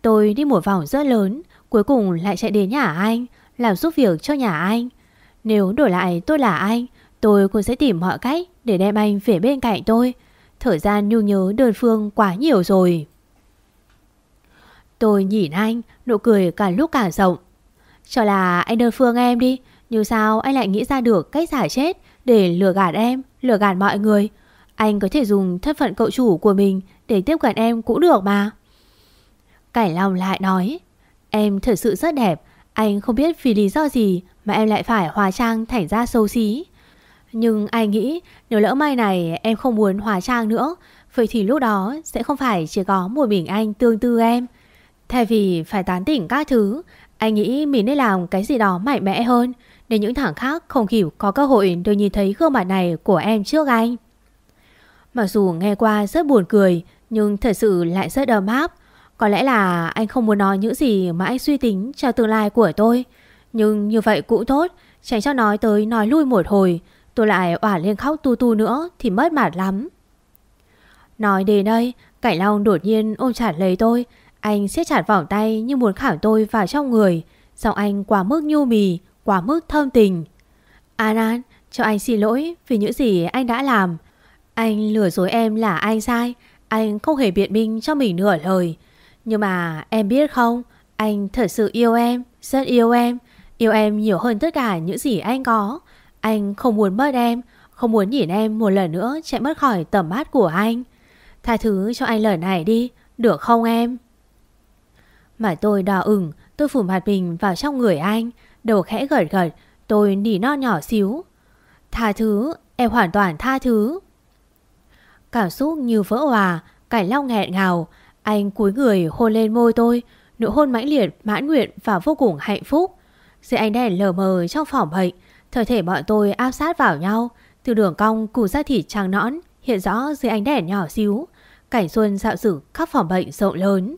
Tôi đi một vòng rất lớn, cuối cùng lại chạy đến nhà anh, làm giúp việc cho nhà anh. Nếu đổi lại tôi là anh, Tôi cũng sẽ tìm mọi cách để đem anh về bên cạnh tôi. Thời gian nhu nhớ đơn phương quá nhiều rồi. Tôi nhìn anh, nụ cười cả lúc cả rộng. Cho là anh đơn phương em đi, nhưng sao anh lại nghĩ ra được cách giải chết để lừa gạt em, lừa gạt mọi người. Anh có thể dùng thân phận cậu chủ của mình để tiếp cận em cũng được mà. Cải Long lại nói, em thật sự rất đẹp, anh không biết vì lý do gì mà em lại phải hóa trang thành ra xấu xí. Nhưng anh nghĩ nếu lỡ may này em không muốn hóa trang nữa, vậy thì lúc đó sẽ không phải chỉ có một mình anh tương tư em. Thay vì phải tán tỉnh các thứ, anh nghĩ mình nên làm cái gì đó mạnh mẽ hơn để những thằng khác không hiểu có cơ hội được nhìn thấy gương mặt này của em trước anh. Mặc dù nghe qua rất buồn cười nhưng thật sự lại rất ấm áp. Có lẽ là anh không muốn nói những gì mà anh suy tính cho tương lai của tôi. Nhưng như vậy cũng tốt, tránh cho nói tới nói lui một hồi, tôi lại ỏa lên khóc tu tu nữa thì mất mặt lắm. Nói đến đây, Cảnh Long đột nhiên ôm chặt lấy tôi, anh siết chặt vòng tay như muốn khảm tôi vào trong người. Giọng anh quá mức nhu mì, quá mức thơm tình. An An, cho anh xin lỗi vì những gì anh đã làm. Anh lừa dối em là anh sai, anh không hề biện minh cho mình nửa lời. Nhưng mà em biết không, anh thật sự yêu em, rất yêu em. Yêu em nhiều hơn tất cả những gì anh có. Anh không muốn mất em, không muốn nhìn em một lần nữa chạy mất khỏi tầm mắt của anh. Tha thứ cho anh lời này đi, được không em? Mà tôi đỏ ửng, tôi phủ mặt mình vào trong người anh, đầu khẽ gật gật, tôi nỉ non nhỏ xíu. Tha thứ, em hoàn toàn tha thứ. Cảm xúc như vỡ hòa, cảnh long nghẹn ngào, anh cúi người hôn lên môi tôi, nụ hôn mãnh liệt, mãn nguyện và vô cùng hạnh phúc. Dưới ánh đèn lờ mờ trong phòng bệnh, thời thể bọn tôi áp sát vào nhau, từ đường cong củ da thịt trắng nõn hiện rõ dưới ánh đèn nhỏ xíu. Cảnh xuân dạo dực khắp phòng bệnh rộng lớn.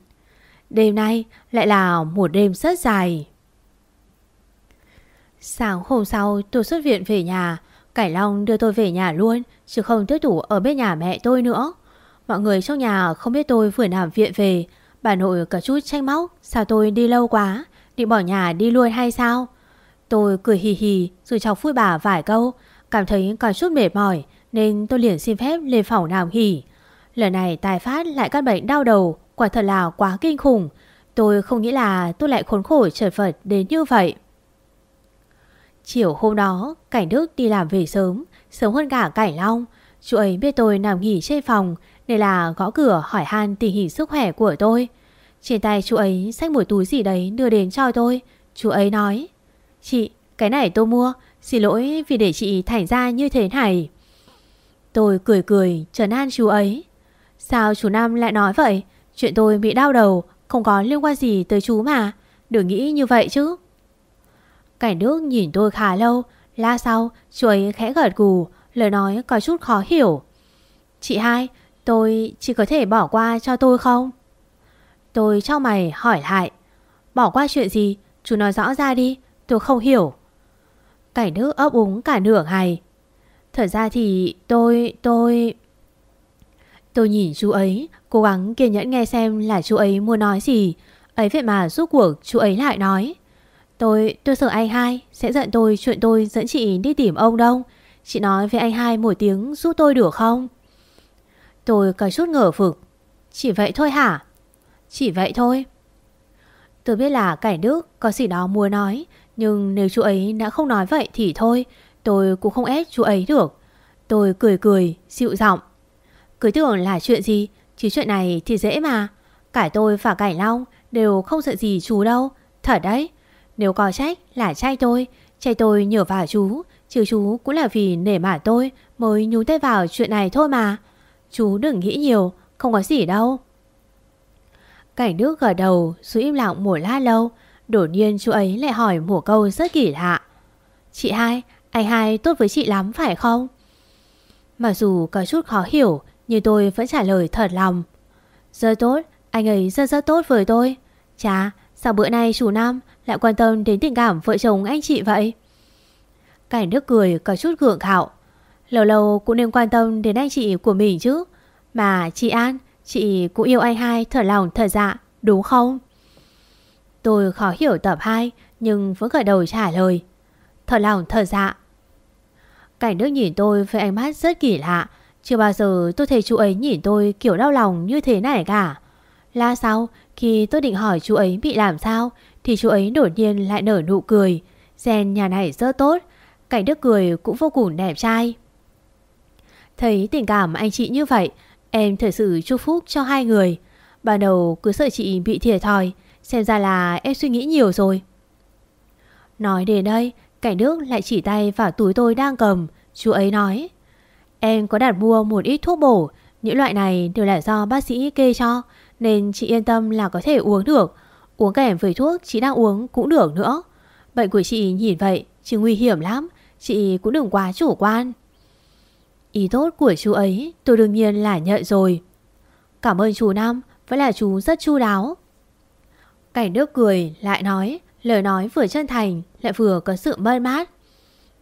Đêm nay lại là một đêm rất dài. Sáng hôm sau tôi xuất viện về nhà, Cải Long đưa tôi về nhà luôn, chứ không tiếp tục ở bên nhà mẹ tôi nữa. Mọi người trong nhà không biết tôi vừa nằm viện về, bà nội cả chút tranh móc, sao tôi đi lâu quá, định bỏ nhà đi luôn hay sao? Tôi cười hì hì rồi chọc phui bà vài câu, cảm thấy còn chút mệt mỏi nên tôi liền xin phép lên phòng nằm nghỉ. Lần này tài phát lại căn bệnh đau đầu, quả thật là quá kinh khủng. Tôi không nghĩ là tôi lại khốn khổ trời vật đến như vậy. Chiều hôm đó, Cảnh Đức đi làm về sớm, sớm hơn cả Cảnh Long. Chú ấy biết tôi nằm nghỉ trên phòng nên là gõ cửa hỏi han tình hình sức khỏe của tôi. Trên tay chú ấy xách một túi gì đấy đưa đến cho tôi. Chú ấy nói, Chị, cái này tôi mua, xin lỗi vì để chị thành ra như thế này. Tôi cười cười, trấn an chú ấy. Sao chú Nam lại nói vậy? Chuyện tôi bị đau đầu, không có liên quan gì tới chú mà. Đừng nghĩ như vậy chứ. Cảnh Đức nhìn tôi khá lâu, la sau, chú ấy khẽ gật gù, lời nói có chút khó hiểu. Chị hai, tôi chỉ có thể bỏ qua cho tôi không? Tôi cho mày hỏi lại. Bỏ qua chuyện gì? Chú nói rõ ra đi, tôi không hiểu. Cảnh Đức ấp úng cả nửa ngày. Thật ra thì tôi, tôi... Tôi nhìn chú ấy, cố gắng kiên nhẫn nghe xem là chú ấy muốn nói gì. Ấy vậy mà rút cuộc chú ấy lại nói. Tôi, tôi sợ anh hai sẽ giận tôi chuyện tôi dẫn chị đi tìm ông đâu. Chị nói với anh hai một tiếng giúp tôi được không? Tôi có chút ngờ vực. Chỉ vậy thôi hả? Chỉ vậy thôi. Tôi biết là cảnh đức có gì đó muốn nói. Nhưng nếu chú ấy đã không nói vậy thì thôi. Tôi cũng không ép chú ấy được. Tôi cười cười, dịu giọng. Cứ tưởng là chuyện gì, chứ chuyện này thì dễ mà. Cả tôi và cải Long đều không sợ gì chú đâu. Thật đấy. Nếu có trách là trai tôi Trai tôi nhờ vào chú, Chứ chú cũng là vì nể mặt tôi Mới nhúng tay vào chuyện này thôi mà. Chú đừng nghĩ nhiều, Không có gì đâu. Cảnh đức gật đầu Sự im lặng một lát lâu, Đột nhiên chú ấy lại hỏi một câu rất kỳ lạ. Chị hai, Anh hai tốt với chị lắm phải không? Mặc dù có chút khó hiểu, Nhưng tôi vẫn trả lời thật lòng. Rất tốt, Anh ấy rất rất tốt với tôi. Chà, Sao bữa nay chủ Nam lại quan tâm đến tình cảm vợ chồng anh chị vậy? Cảnh Đức cười có chút gượng gạo. Lâu lâu cũng nên quan tâm đến anh chị của mình chứ. Mà chị An, chị cũng yêu anh hai thở lòng thở dạ, đúng không? Tôi khó hiểu tập 2 nhưng vẫn gật đầu trả lời. Thở lòng thở dạ. Cảnh Đức nhìn tôi với ánh mắt rất kỳ lạ. Chưa bao giờ tôi thấy chú ấy nhìn tôi kiểu đau lòng như thế này cả. Là sau, khi tôi định hỏi chú ấy bị làm sao, thì chú ấy đột nhiên lại nở nụ cười. Gen nhà này rất tốt, Cảnh Đức cười cũng vô cùng đẹp trai. Thấy tình cảm anh chị như vậy, em thật sự chúc phúc cho hai người. Ban đầu cứ sợ chị bị thiệt thòi, xem ra là em suy nghĩ nhiều rồi. Nói đến đây, Cảnh Đức lại chỉ tay vào túi tôi đang cầm. Chú ấy nói, em có đặt mua một ít thuốc bổ, những loại này đều là do bác sĩ kê cho, nên chị yên tâm là có thể uống được. Uống kèm với thuốc chị đang uống cũng được nữa. Bệnh của chị nhìn vậy, chứ nguy hiểm lắm, chị cũng đừng quá chủ quan. Ý tốt của chú ấy tôi đương nhiên là nhận rồi. Cảm ơn chú Năm, vẫn là chú rất chu đáo. Cảnh Đức cười lại nói, lời nói vừa chân thành lại vừa có sự mơn mát.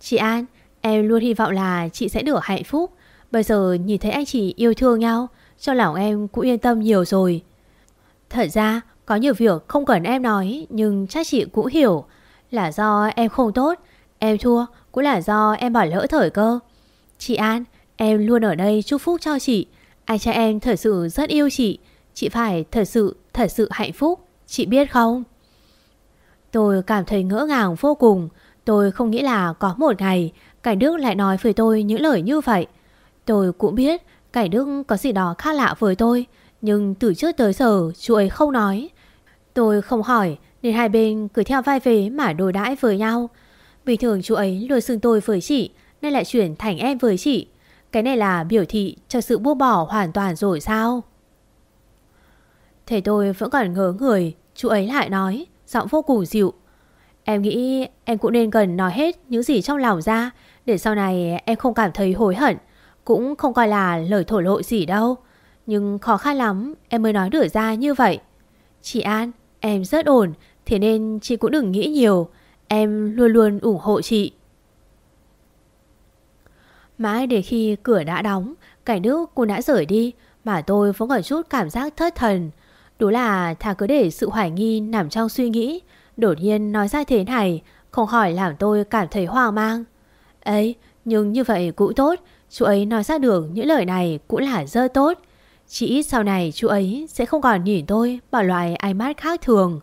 Chị An, em luôn hy vọng là chị sẽ được hạnh phúc. Bây giờ nhìn thấy anh chị yêu thương nhau, cho lòng em cũng yên tâm nhiều rồi. Thật ra, có nhiều việc không cần em nói, nhưng chắc chị cũng hiểu. Là do em không tốt, em thua, cũng là do em bỏ lỡ thời cơ. Chị An, em luôn ở đây chúc phúc cho chị. Anh trai em thật sự rất yêu chị. Chị phải thật sự, thật sự hạnh phúc. Chị biết không? Tôi cảm thấy ngỡ ngàng vô cùng. Tôi không nghĩ là có một ngày Cảnh Đức lại nói với tôi những lời như vậy. Tôi cũng biết Cảnh Đức có gì đó khác lạ với tôi. Nhưng từ trước tới giờ chú ấy không nói. Tôi không hỏi nên hai bên cứ theo vai vế mà đối đãi với nhau. Bình thường chú ấy luôn xưng tôi với chị nên lại chuyển thành em với chị. Cái này là biểu thị cho sự buông bỏ hoàn toàn rồi sao? Thế tôi vẫn còn ngớ người, chú ấy lại nói, giọng vô cùng dịu. Em nghĩ em cũng nên cần nói hết những gì trong lòng ra để sau này em không cảm thấy hối hận. Cũng không coi là lời thổ lộ gì đâu. Nhưng khó khăn lắm em mới nói được ra như vậy. Chị An, em rất ổn, thế nên chị cũng đừng nghĩ nhiều. Em luôn luôn ủng hộ chị. Mãi để khi cửa đã đóng, cảnh nước cũng đã rời đi mà tôi vẫn còn chút cảm giác thất thần. Đúng là thà cứ để sự hoài nghi nằm trong suy nghĩ, đột nhiên nói ra thế này, không hỏi làm tôi cảm thấy hoang mang. Ấy, nhưng như vậy cũng tốt, chú ấy nói ra được những lời này cũng là rất tốt. Chỉ ít sau này chú ấy sẽ không còn nhìn tôi bảo loại ánh mắt khác thường.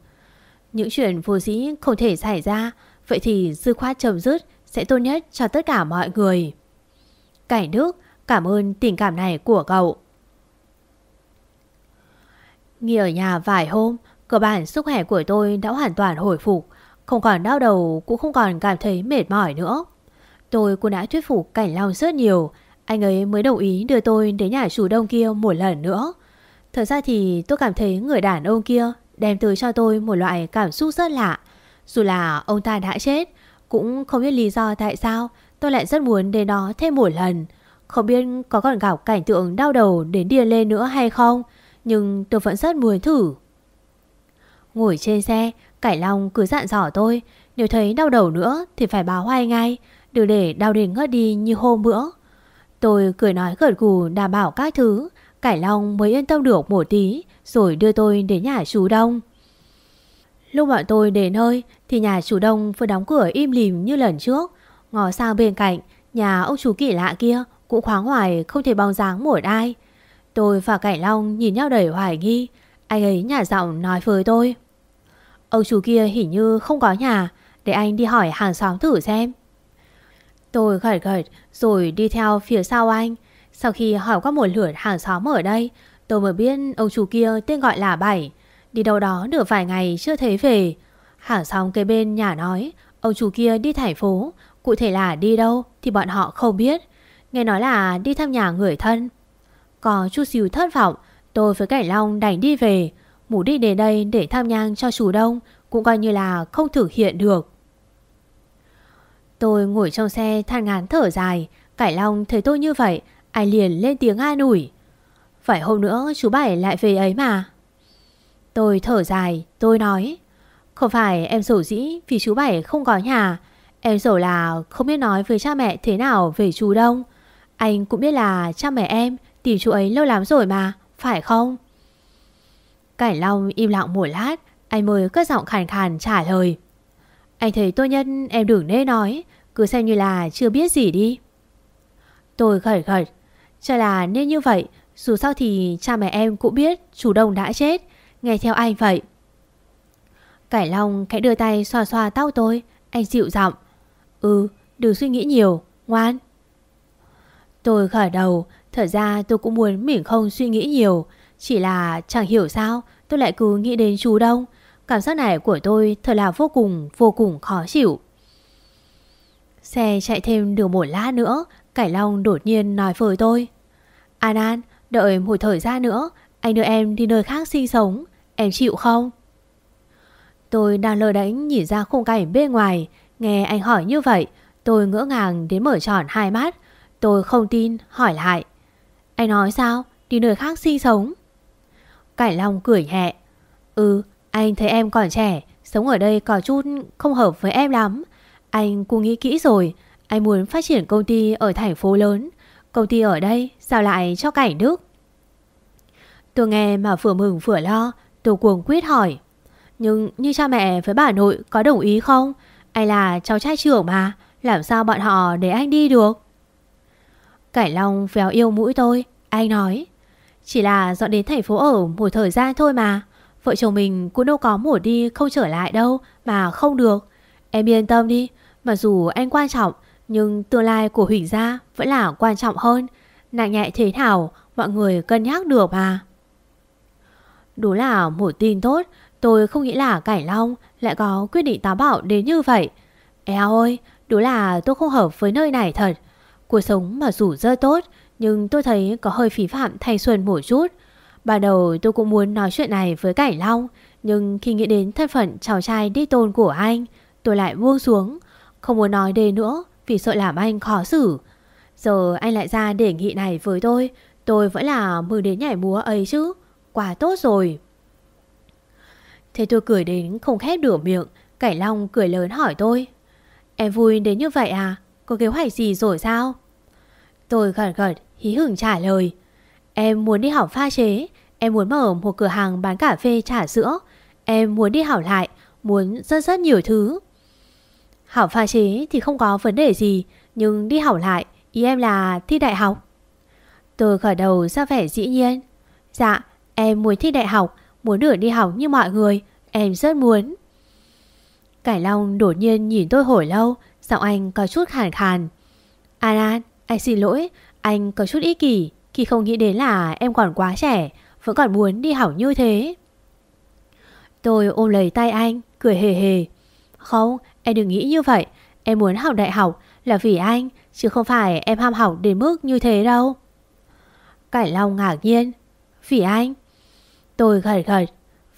Những chuyện vô dĩ không thể xảy ra, vậy thì dư khoát chấm dứt sẽ tốt nhất cho tất cả mọi người. Cảnh Đức, cảm ơn tình cảm này của cậu. Nghỉ ở nhà vài hôm, cơ bản sức khỏe của tôi đã hoàn toàn hồi phục, không còn đau đầu cũng không còn cảm thấy mệt mỏi nữa. Tôi cũng đã thuyết phục Cảnh Long rất nhiều, anh ấy mới đồng ý đưa tôi đến nhà chủ đông kia một lần nữa. Thật ra thì tôi cảm thấy người đàn ông kia đem tới cho tôi một loại cảm xúc rất lạ. Dù là ông ta đã chết, cũng không biết lý do tại sao tôi lại rất muốn đến đó thêm một lần. Không biết có còn gặp cảnh tượng đau đầu đến điên lên nữa hay không, nhưng tôi vẫn rất muốn thử. Ngồi trên xe, Cải Long cứ dặn dò tôi, nếu thấy đau đầu nữa thì phải báo hoài ngay, đừng để đau đến ngất đi như hôm bữa. Tôi cười nói gật gù đảm bảo các thứ, Cải Long mới yên tâm được một tí, rồi đưa tôi đến nhà chú Đông. Lúc bọn tôi đến nơi thì nhà chú đông vừa đóng cửa im lìm như lần trước. Ngó sang bên cạnh, nhà ông chú kỳ lạ kia cũng khoáng hoài không thể bóng dáng một ai. Tôi và cải Long nhìn nhau đầy hoài nghi. Anh ấy nhà giọng nói với tôi. Ông chú kia hình như không có nhà, để anh đi hỏi hàng xóm thử xem. Tôi gật gật rồi đi theo phía sau anh. Sau khi hỏi qua một lượt hàng xóm ở đây, tôi mới biết ông chủ kia tên gọi là Bảy. Đi đâu đó được vài ngày chưa thấy về. Hàng xóm kế bên nhà nói, ông chủ kia đi thành phố, cụ thể là đi đâu thì bọn họ không biết. Nghe nói là đi thăm nhà người thân. Có chút xíu thất vọng, tôi với Cảnh Long đành đi về. Mục đích đến đây để thăm nhang cho chủ đông cũng coi như là không thực hiện được. Tôi ngồi trong xe than ngán thở dài, Cải Long thấy tôi như vậy, ai liền lên tiếng an ủi. Phải hôm nữa chú Bảy lại về ấy mà. Tôi thở dài, tôi nói. Không phải em sổ dĩ vì chú Bảy không có nhà. Em sổ là không biết nói với cha mẹ thế nào về chú Đông. Anh cũng biết là cha mẹ em tìm chú ấy lâu lắm rồi mà, phải không? Cải Long im lặng một lát, anh mới cất giọng khàn khàn trả lời. Anh thấy tôi nhân em đừng nên nói, cứ xem như là chưa biết gì đi. Tôi khởi khởi Chắc là nên như vậy, dù sao thì cha mẹ em cũng biết chủ Đông đã chết. Nghe theo anh vậy. Cải Long khẽ đưa tay xoa xoa tóc tôi. Anh dịu giọng. Ừ, đừng suy nghĩ nhiều, ngoan. Tôi khởi đầu, thật ra tôi cũng muốn mình không suy nghĩ nhiều. Chỉ là chẳng hiểu sao tôi lại cứ nghĩ đến chú Đông. Cảm giác này của tôi thật là vô cùng, vô cùng khó chịu. Xe chạy thêm được một lát nữa, Cải Long đột nhiên nói với tôi. An An, đợi một thời gian nữa, anh đưa em đi nơi khác sinh sống, em chịu không? Tôi đang lờ đánh nhìn ra khung cảnh bên ngoài, nghe anh hỏi như vậy, tôi ngỡ ngàng đến mở tròn hai mắt. Tôi không tin, hỏi lại. Anh nói sao? Đi nơi khác sinh sống? Cải Long cười nhẹ. Ừ, anh thấy em còn trẻ, sống ở đây có chút không hợp với em lắm. Anh cũng nghĩ kỹ rồi, anh muốn phát triển công ty ở thành phố lớn. Công ty ở đây sao lại cho cảnh đức? Tôi nghe mà vừa mừng vừa lo, tôi cuồng quyết hỏi. Nhưng như cha mẹ với bà nội có đồng ý không? Anh là cháu trai trưởng mà, làm sao bọn họ để anh đi được? Cải Long véo yêu mũi tôi, anh nói. Chỉ là dọn đến thành phố ở một thời gian thôi mà. Vợ chồng mình cũng đâu có một đi không trở lại đâu mà không được. Em yên tâm đi, mặc dù anh quan trọng nhưng tương lai của Huỳnh gia vẫn là quan trọng hơn. Nặng nhẹ thế nào mọi người cân nhắc được mà. Đúng là một tin tốt, tôi không nghĩ là Cải Long lại có quyết định táo bạo đến như vậy. Eo ơi, đúng là tôi không hợp với nơi này thật. Cuộc sống mà dù rất tốt, nhưng tôi thấy có hơi phí phạm thanh xuân một chút. Ban đầu tôi cũng muốn nói chuyện này với Cải Long, nhưng khi nghĩ đến thân phận cháu trai đi tôn của anh, tôi lại buông xuống. Không muốn nói đề nữa vì sợ làm anh khó xử. Giờ anh lại ra đề nghị này với tôi, tôi vẫn là mừng đến nhảy múa ấy chứ. Quá tốt rồi. Thế tôi cười đến không khép được miệng, Cải Long cười lớn hỏi tôi. Em vui đến như vậy à? Có kế hoạch gì rồi sao? Tôi gật gật, hí hửng trả lời. Em muốn đi học pha chế, em muốn mở một cửa hàng bán cà phê trà sữa. Em muốn đi học lại, muốn rất rất nhiều thứ. Học pha chế thì không có vấn đề gì, nhưng đi học lại, ý em là thi đại học. Tôi khởi đầu ra vẻ dĩ nhiên. Dạ, em muốn thi đại học, muốn được đi học như mọi người, em rất muốn. Cải Long đột nhiên nhìn tôi hồi lâu, giọng anh có chút khàn khàn. An An, anh xin lỗi, anh có chút ích kỷ khi không nghĩ đến là em còn quá trẻ, vẫn còn muốn đi học như thế. Tôi ôm lấy tay anh, cười hề hề. Không, em đừng nghĩ như vậy, em muốn học đại học là vì anh, chứ không phải em ham học đến mức như thế đâu. Cải Long ngạc nhiên. Vì anh? Tôi gật gật.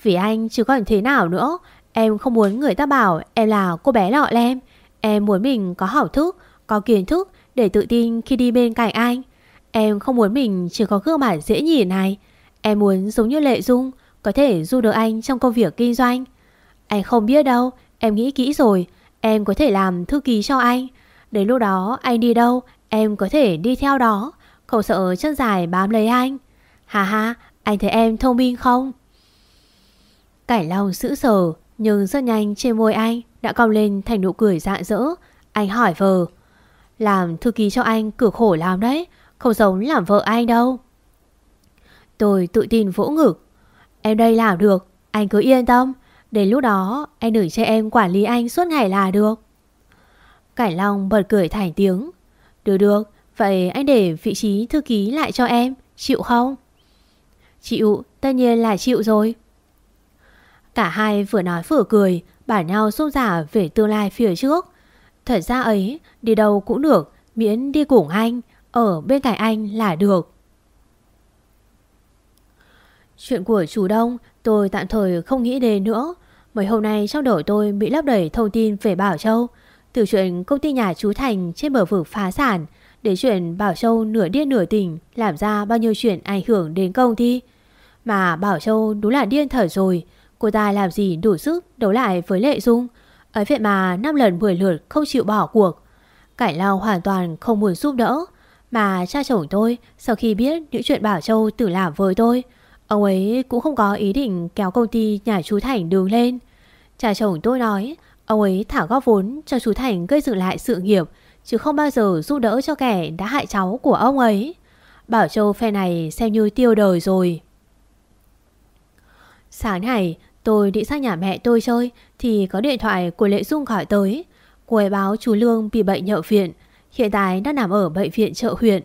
Vì anh chứ còn thế nào nữa. Em không muốn người ta bảo em là cô bé lọ lem. Em muốn mình có học thức, có kiến thức để tự tin khi đi bên cạnh anh. Em không muốn mình chỉ có gương mặt dễ nhìn này. Em muốn giống như Lệ Dung, có thể giúp được anh trong công việc kinh doanh. Anh không biết đâu, em nghĩ kỹ rồi. Em có thể làm thư ký cho anh. Đến lúc đó anh đi đâu, em có thể đi theo đó. Không sợ chân dài bám lấy anh. Hà ha, anh thấy em thông minh không? Cải lòng sữ sờ, nhưng rất nhanh trên môi anh đã cong lên thành nụ cười rạng rỡ. Anh hỏi vờ. Làm thư ký cho anh cửa khổ làm đấy không giống làm vợ anh đâu. Tôi tự tin vỗ ngực. Em đây làm được Anh cứ yên tâm. Đến lúc đó anh đừng cho em quản lý anh suốt ngày là được. Cải Long bật cười thành tiếng. Được được Vậy anh để vị trí thư ký lại cho em Chịu không? Chịu tất nhiên là chịu rồi. Cả hai vừa nói vừa cười Bảo nhau xông giả về tương lai phía trước. Thật ra ấy, đi đâu cũng được, miễn đi cùng anh, ở bên cạnh anh là được. Chuyện của chủ Đông, tôi tạm thời không nghĩ đến nữa. Mấy hôm nay trong đầu tôi bị lấp đầy thông tin về Bảo Châu. Từ chuyện công ty nhà chú Thành trên bờ vực phá sản, đến chuyện Bảo Châu nửa điên nửa tỉnh làm ra bao nhiêu chuyện ảnh hưởng đến công ty. Mà Bảo Châu đúng là điên thở rồi. Cô ta làm gì đủ sức đấu lại với Lệ Dung. Ấy vậy mà 5 lần 10 lượt không chịu bỏ cuộc Cải Lao hoàn toàn không muốn giúp đỡ mà cha chồng tôi Sau khi biết những chuyện Bảo Châu tự làm với tôi Ông ấy cũng không có ý định kéo công ty nhà chú Thành đường lên Cha chồng tôi nói Ông ấy thả góp vốn cho chú Thành gây dựng lại sự nghiệp chứ không bao giờ giúp đỡ cho kẻ đã hại cháu của ông ấy. Bảo Châu phe này xem như tiêu đời rồi. Sáng này tôi đi sang nhà mẹ tôi chơi thì có điện thoại của Lệ Dung gọi tới. Cô ấy báo chú Lương bị bệnh nhậu viện, hiện tại đang nằm ở bệnh viện chợ huyện.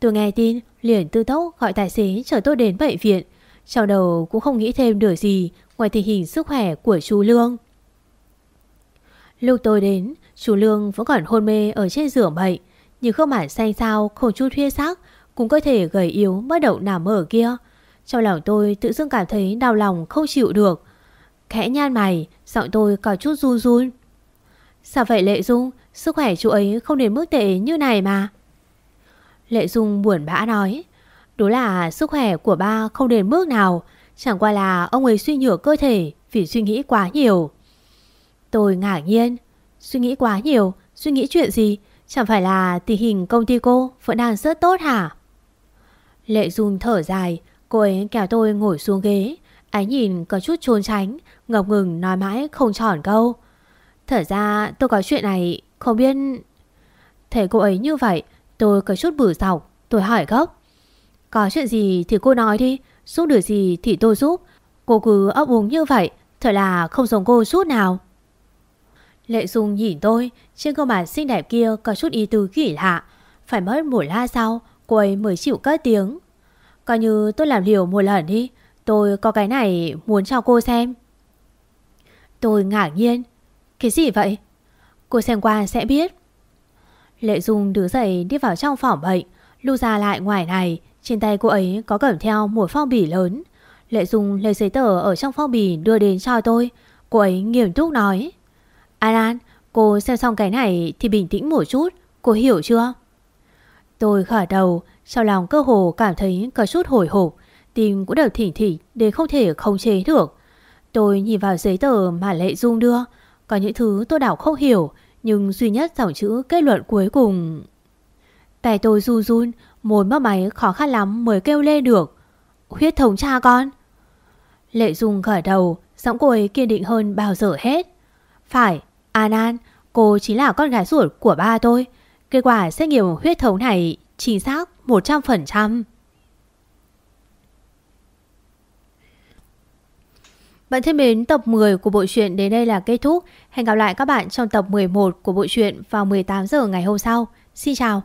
Tôi nghe tin liền tư tốc gọi tài xế chở tôi đến bệnh viện. Trong đầu cũng không nghĩ thêm được gì ngoài tình hình sức khỏe của chú Lương. Lúc tôi đến, chú Lương vẫn còn hôn mê ở trên giường bệnh, nhưng không mặt xanh sao không chút huyết sắc, cũng có thể gầy yếu bắt đầu nằm ở kia. Trong lòng tôi tự dưng cảm thấy đau lòng không chịu được. Khẽ nhan mày, giọng tôi có chút run run. Sao vậy Lệ Dung, sức khỏe chú ấy không đến mức tệ như này mà. Lệ Dung buồn bã nói, đúng là sức khỏe của ba không đến mức nào, chẳng qua là ông ấy suy nhược cơ thể vì suy nghĩ quá nhiều. Tôi ngạc nhiên, suy nghĩ quá nhiều, suy nghĩ chuyện gì, chẳng phải là tình hình công ty cô vẫn đang rất tốt hả? Lệ Dung thở dài, cô ấy kéo tôi ngồi xuống ghế, ánh nhìn có chút trốn tránh, ngập ngừng nói mãi không tròn câu. Thật ra, tôi có chuyện này, không biết... Thấy cô ấy như vậy, Tôi có chút bử dọc, Tôi hỏi gốc. Có chuyện gì thì cô nói đi, Giúp được gì thì tôi giúp. Cô cứ ấp úng như vậy, Thật là không giống cô chút nào. Lệ Dung nhìn tôi, Trên gương mặt xinh đẹp kia có chút ý tứ kỳ lạ. Phải mất một la sau, Cô ấy mới chịu cất tiếng. Coi như tôi làm liều một lần đi, Tôi có cái này muốn cho cô xem. Tôi ngạc nhiên cái gì vậy? Cô xem qua sẽ biết. Lệ Dung đứng dậy đi vào trong phòng bệnh, Lưu ra lại ngoài này. Trên tay cô ấy có cầm theo một phong bì lớn. Lệ Dung lấy giấy tờ ở trong phong bì đưa đến cho tôi. Cô ấy nghiêm túc nói, An An, Cô xem xong cái này thì bình tĩnh một chút, Cô hiểu chưa? Tôi khởi đầu Sau lòng cơ hồ cảm thấy có chút hồi hộp. Tim cũng đều thỉnh thỉnh Để không thể khống chế được. Tôi nhìn vào giấy tờ mà Lệ Dung đưa có những thứ tôi đảo không hiểu, nhưng duy nhất dòng chữ kết luận cuối cùng. Tay tôi run run Môi mất máy khó khăn lắm mới kêu lên được. Huyết thống cha con. Lệ Dung gởi đầu, Giọng cô ấy kiên định hơn bao giờ hết. Phải, An An, Cô chính là con gái ruột của ba tôi. Kết quả xét nghiệm huyết thống này Chính xác 100% Bạn thân mến, tập 10 của bộ truyện đến đây là kết thúc. Hẹn gặp lại các bạn trong tập 11 của bộ truyện vào 18 giờ ngày hôm sau. Xin chào!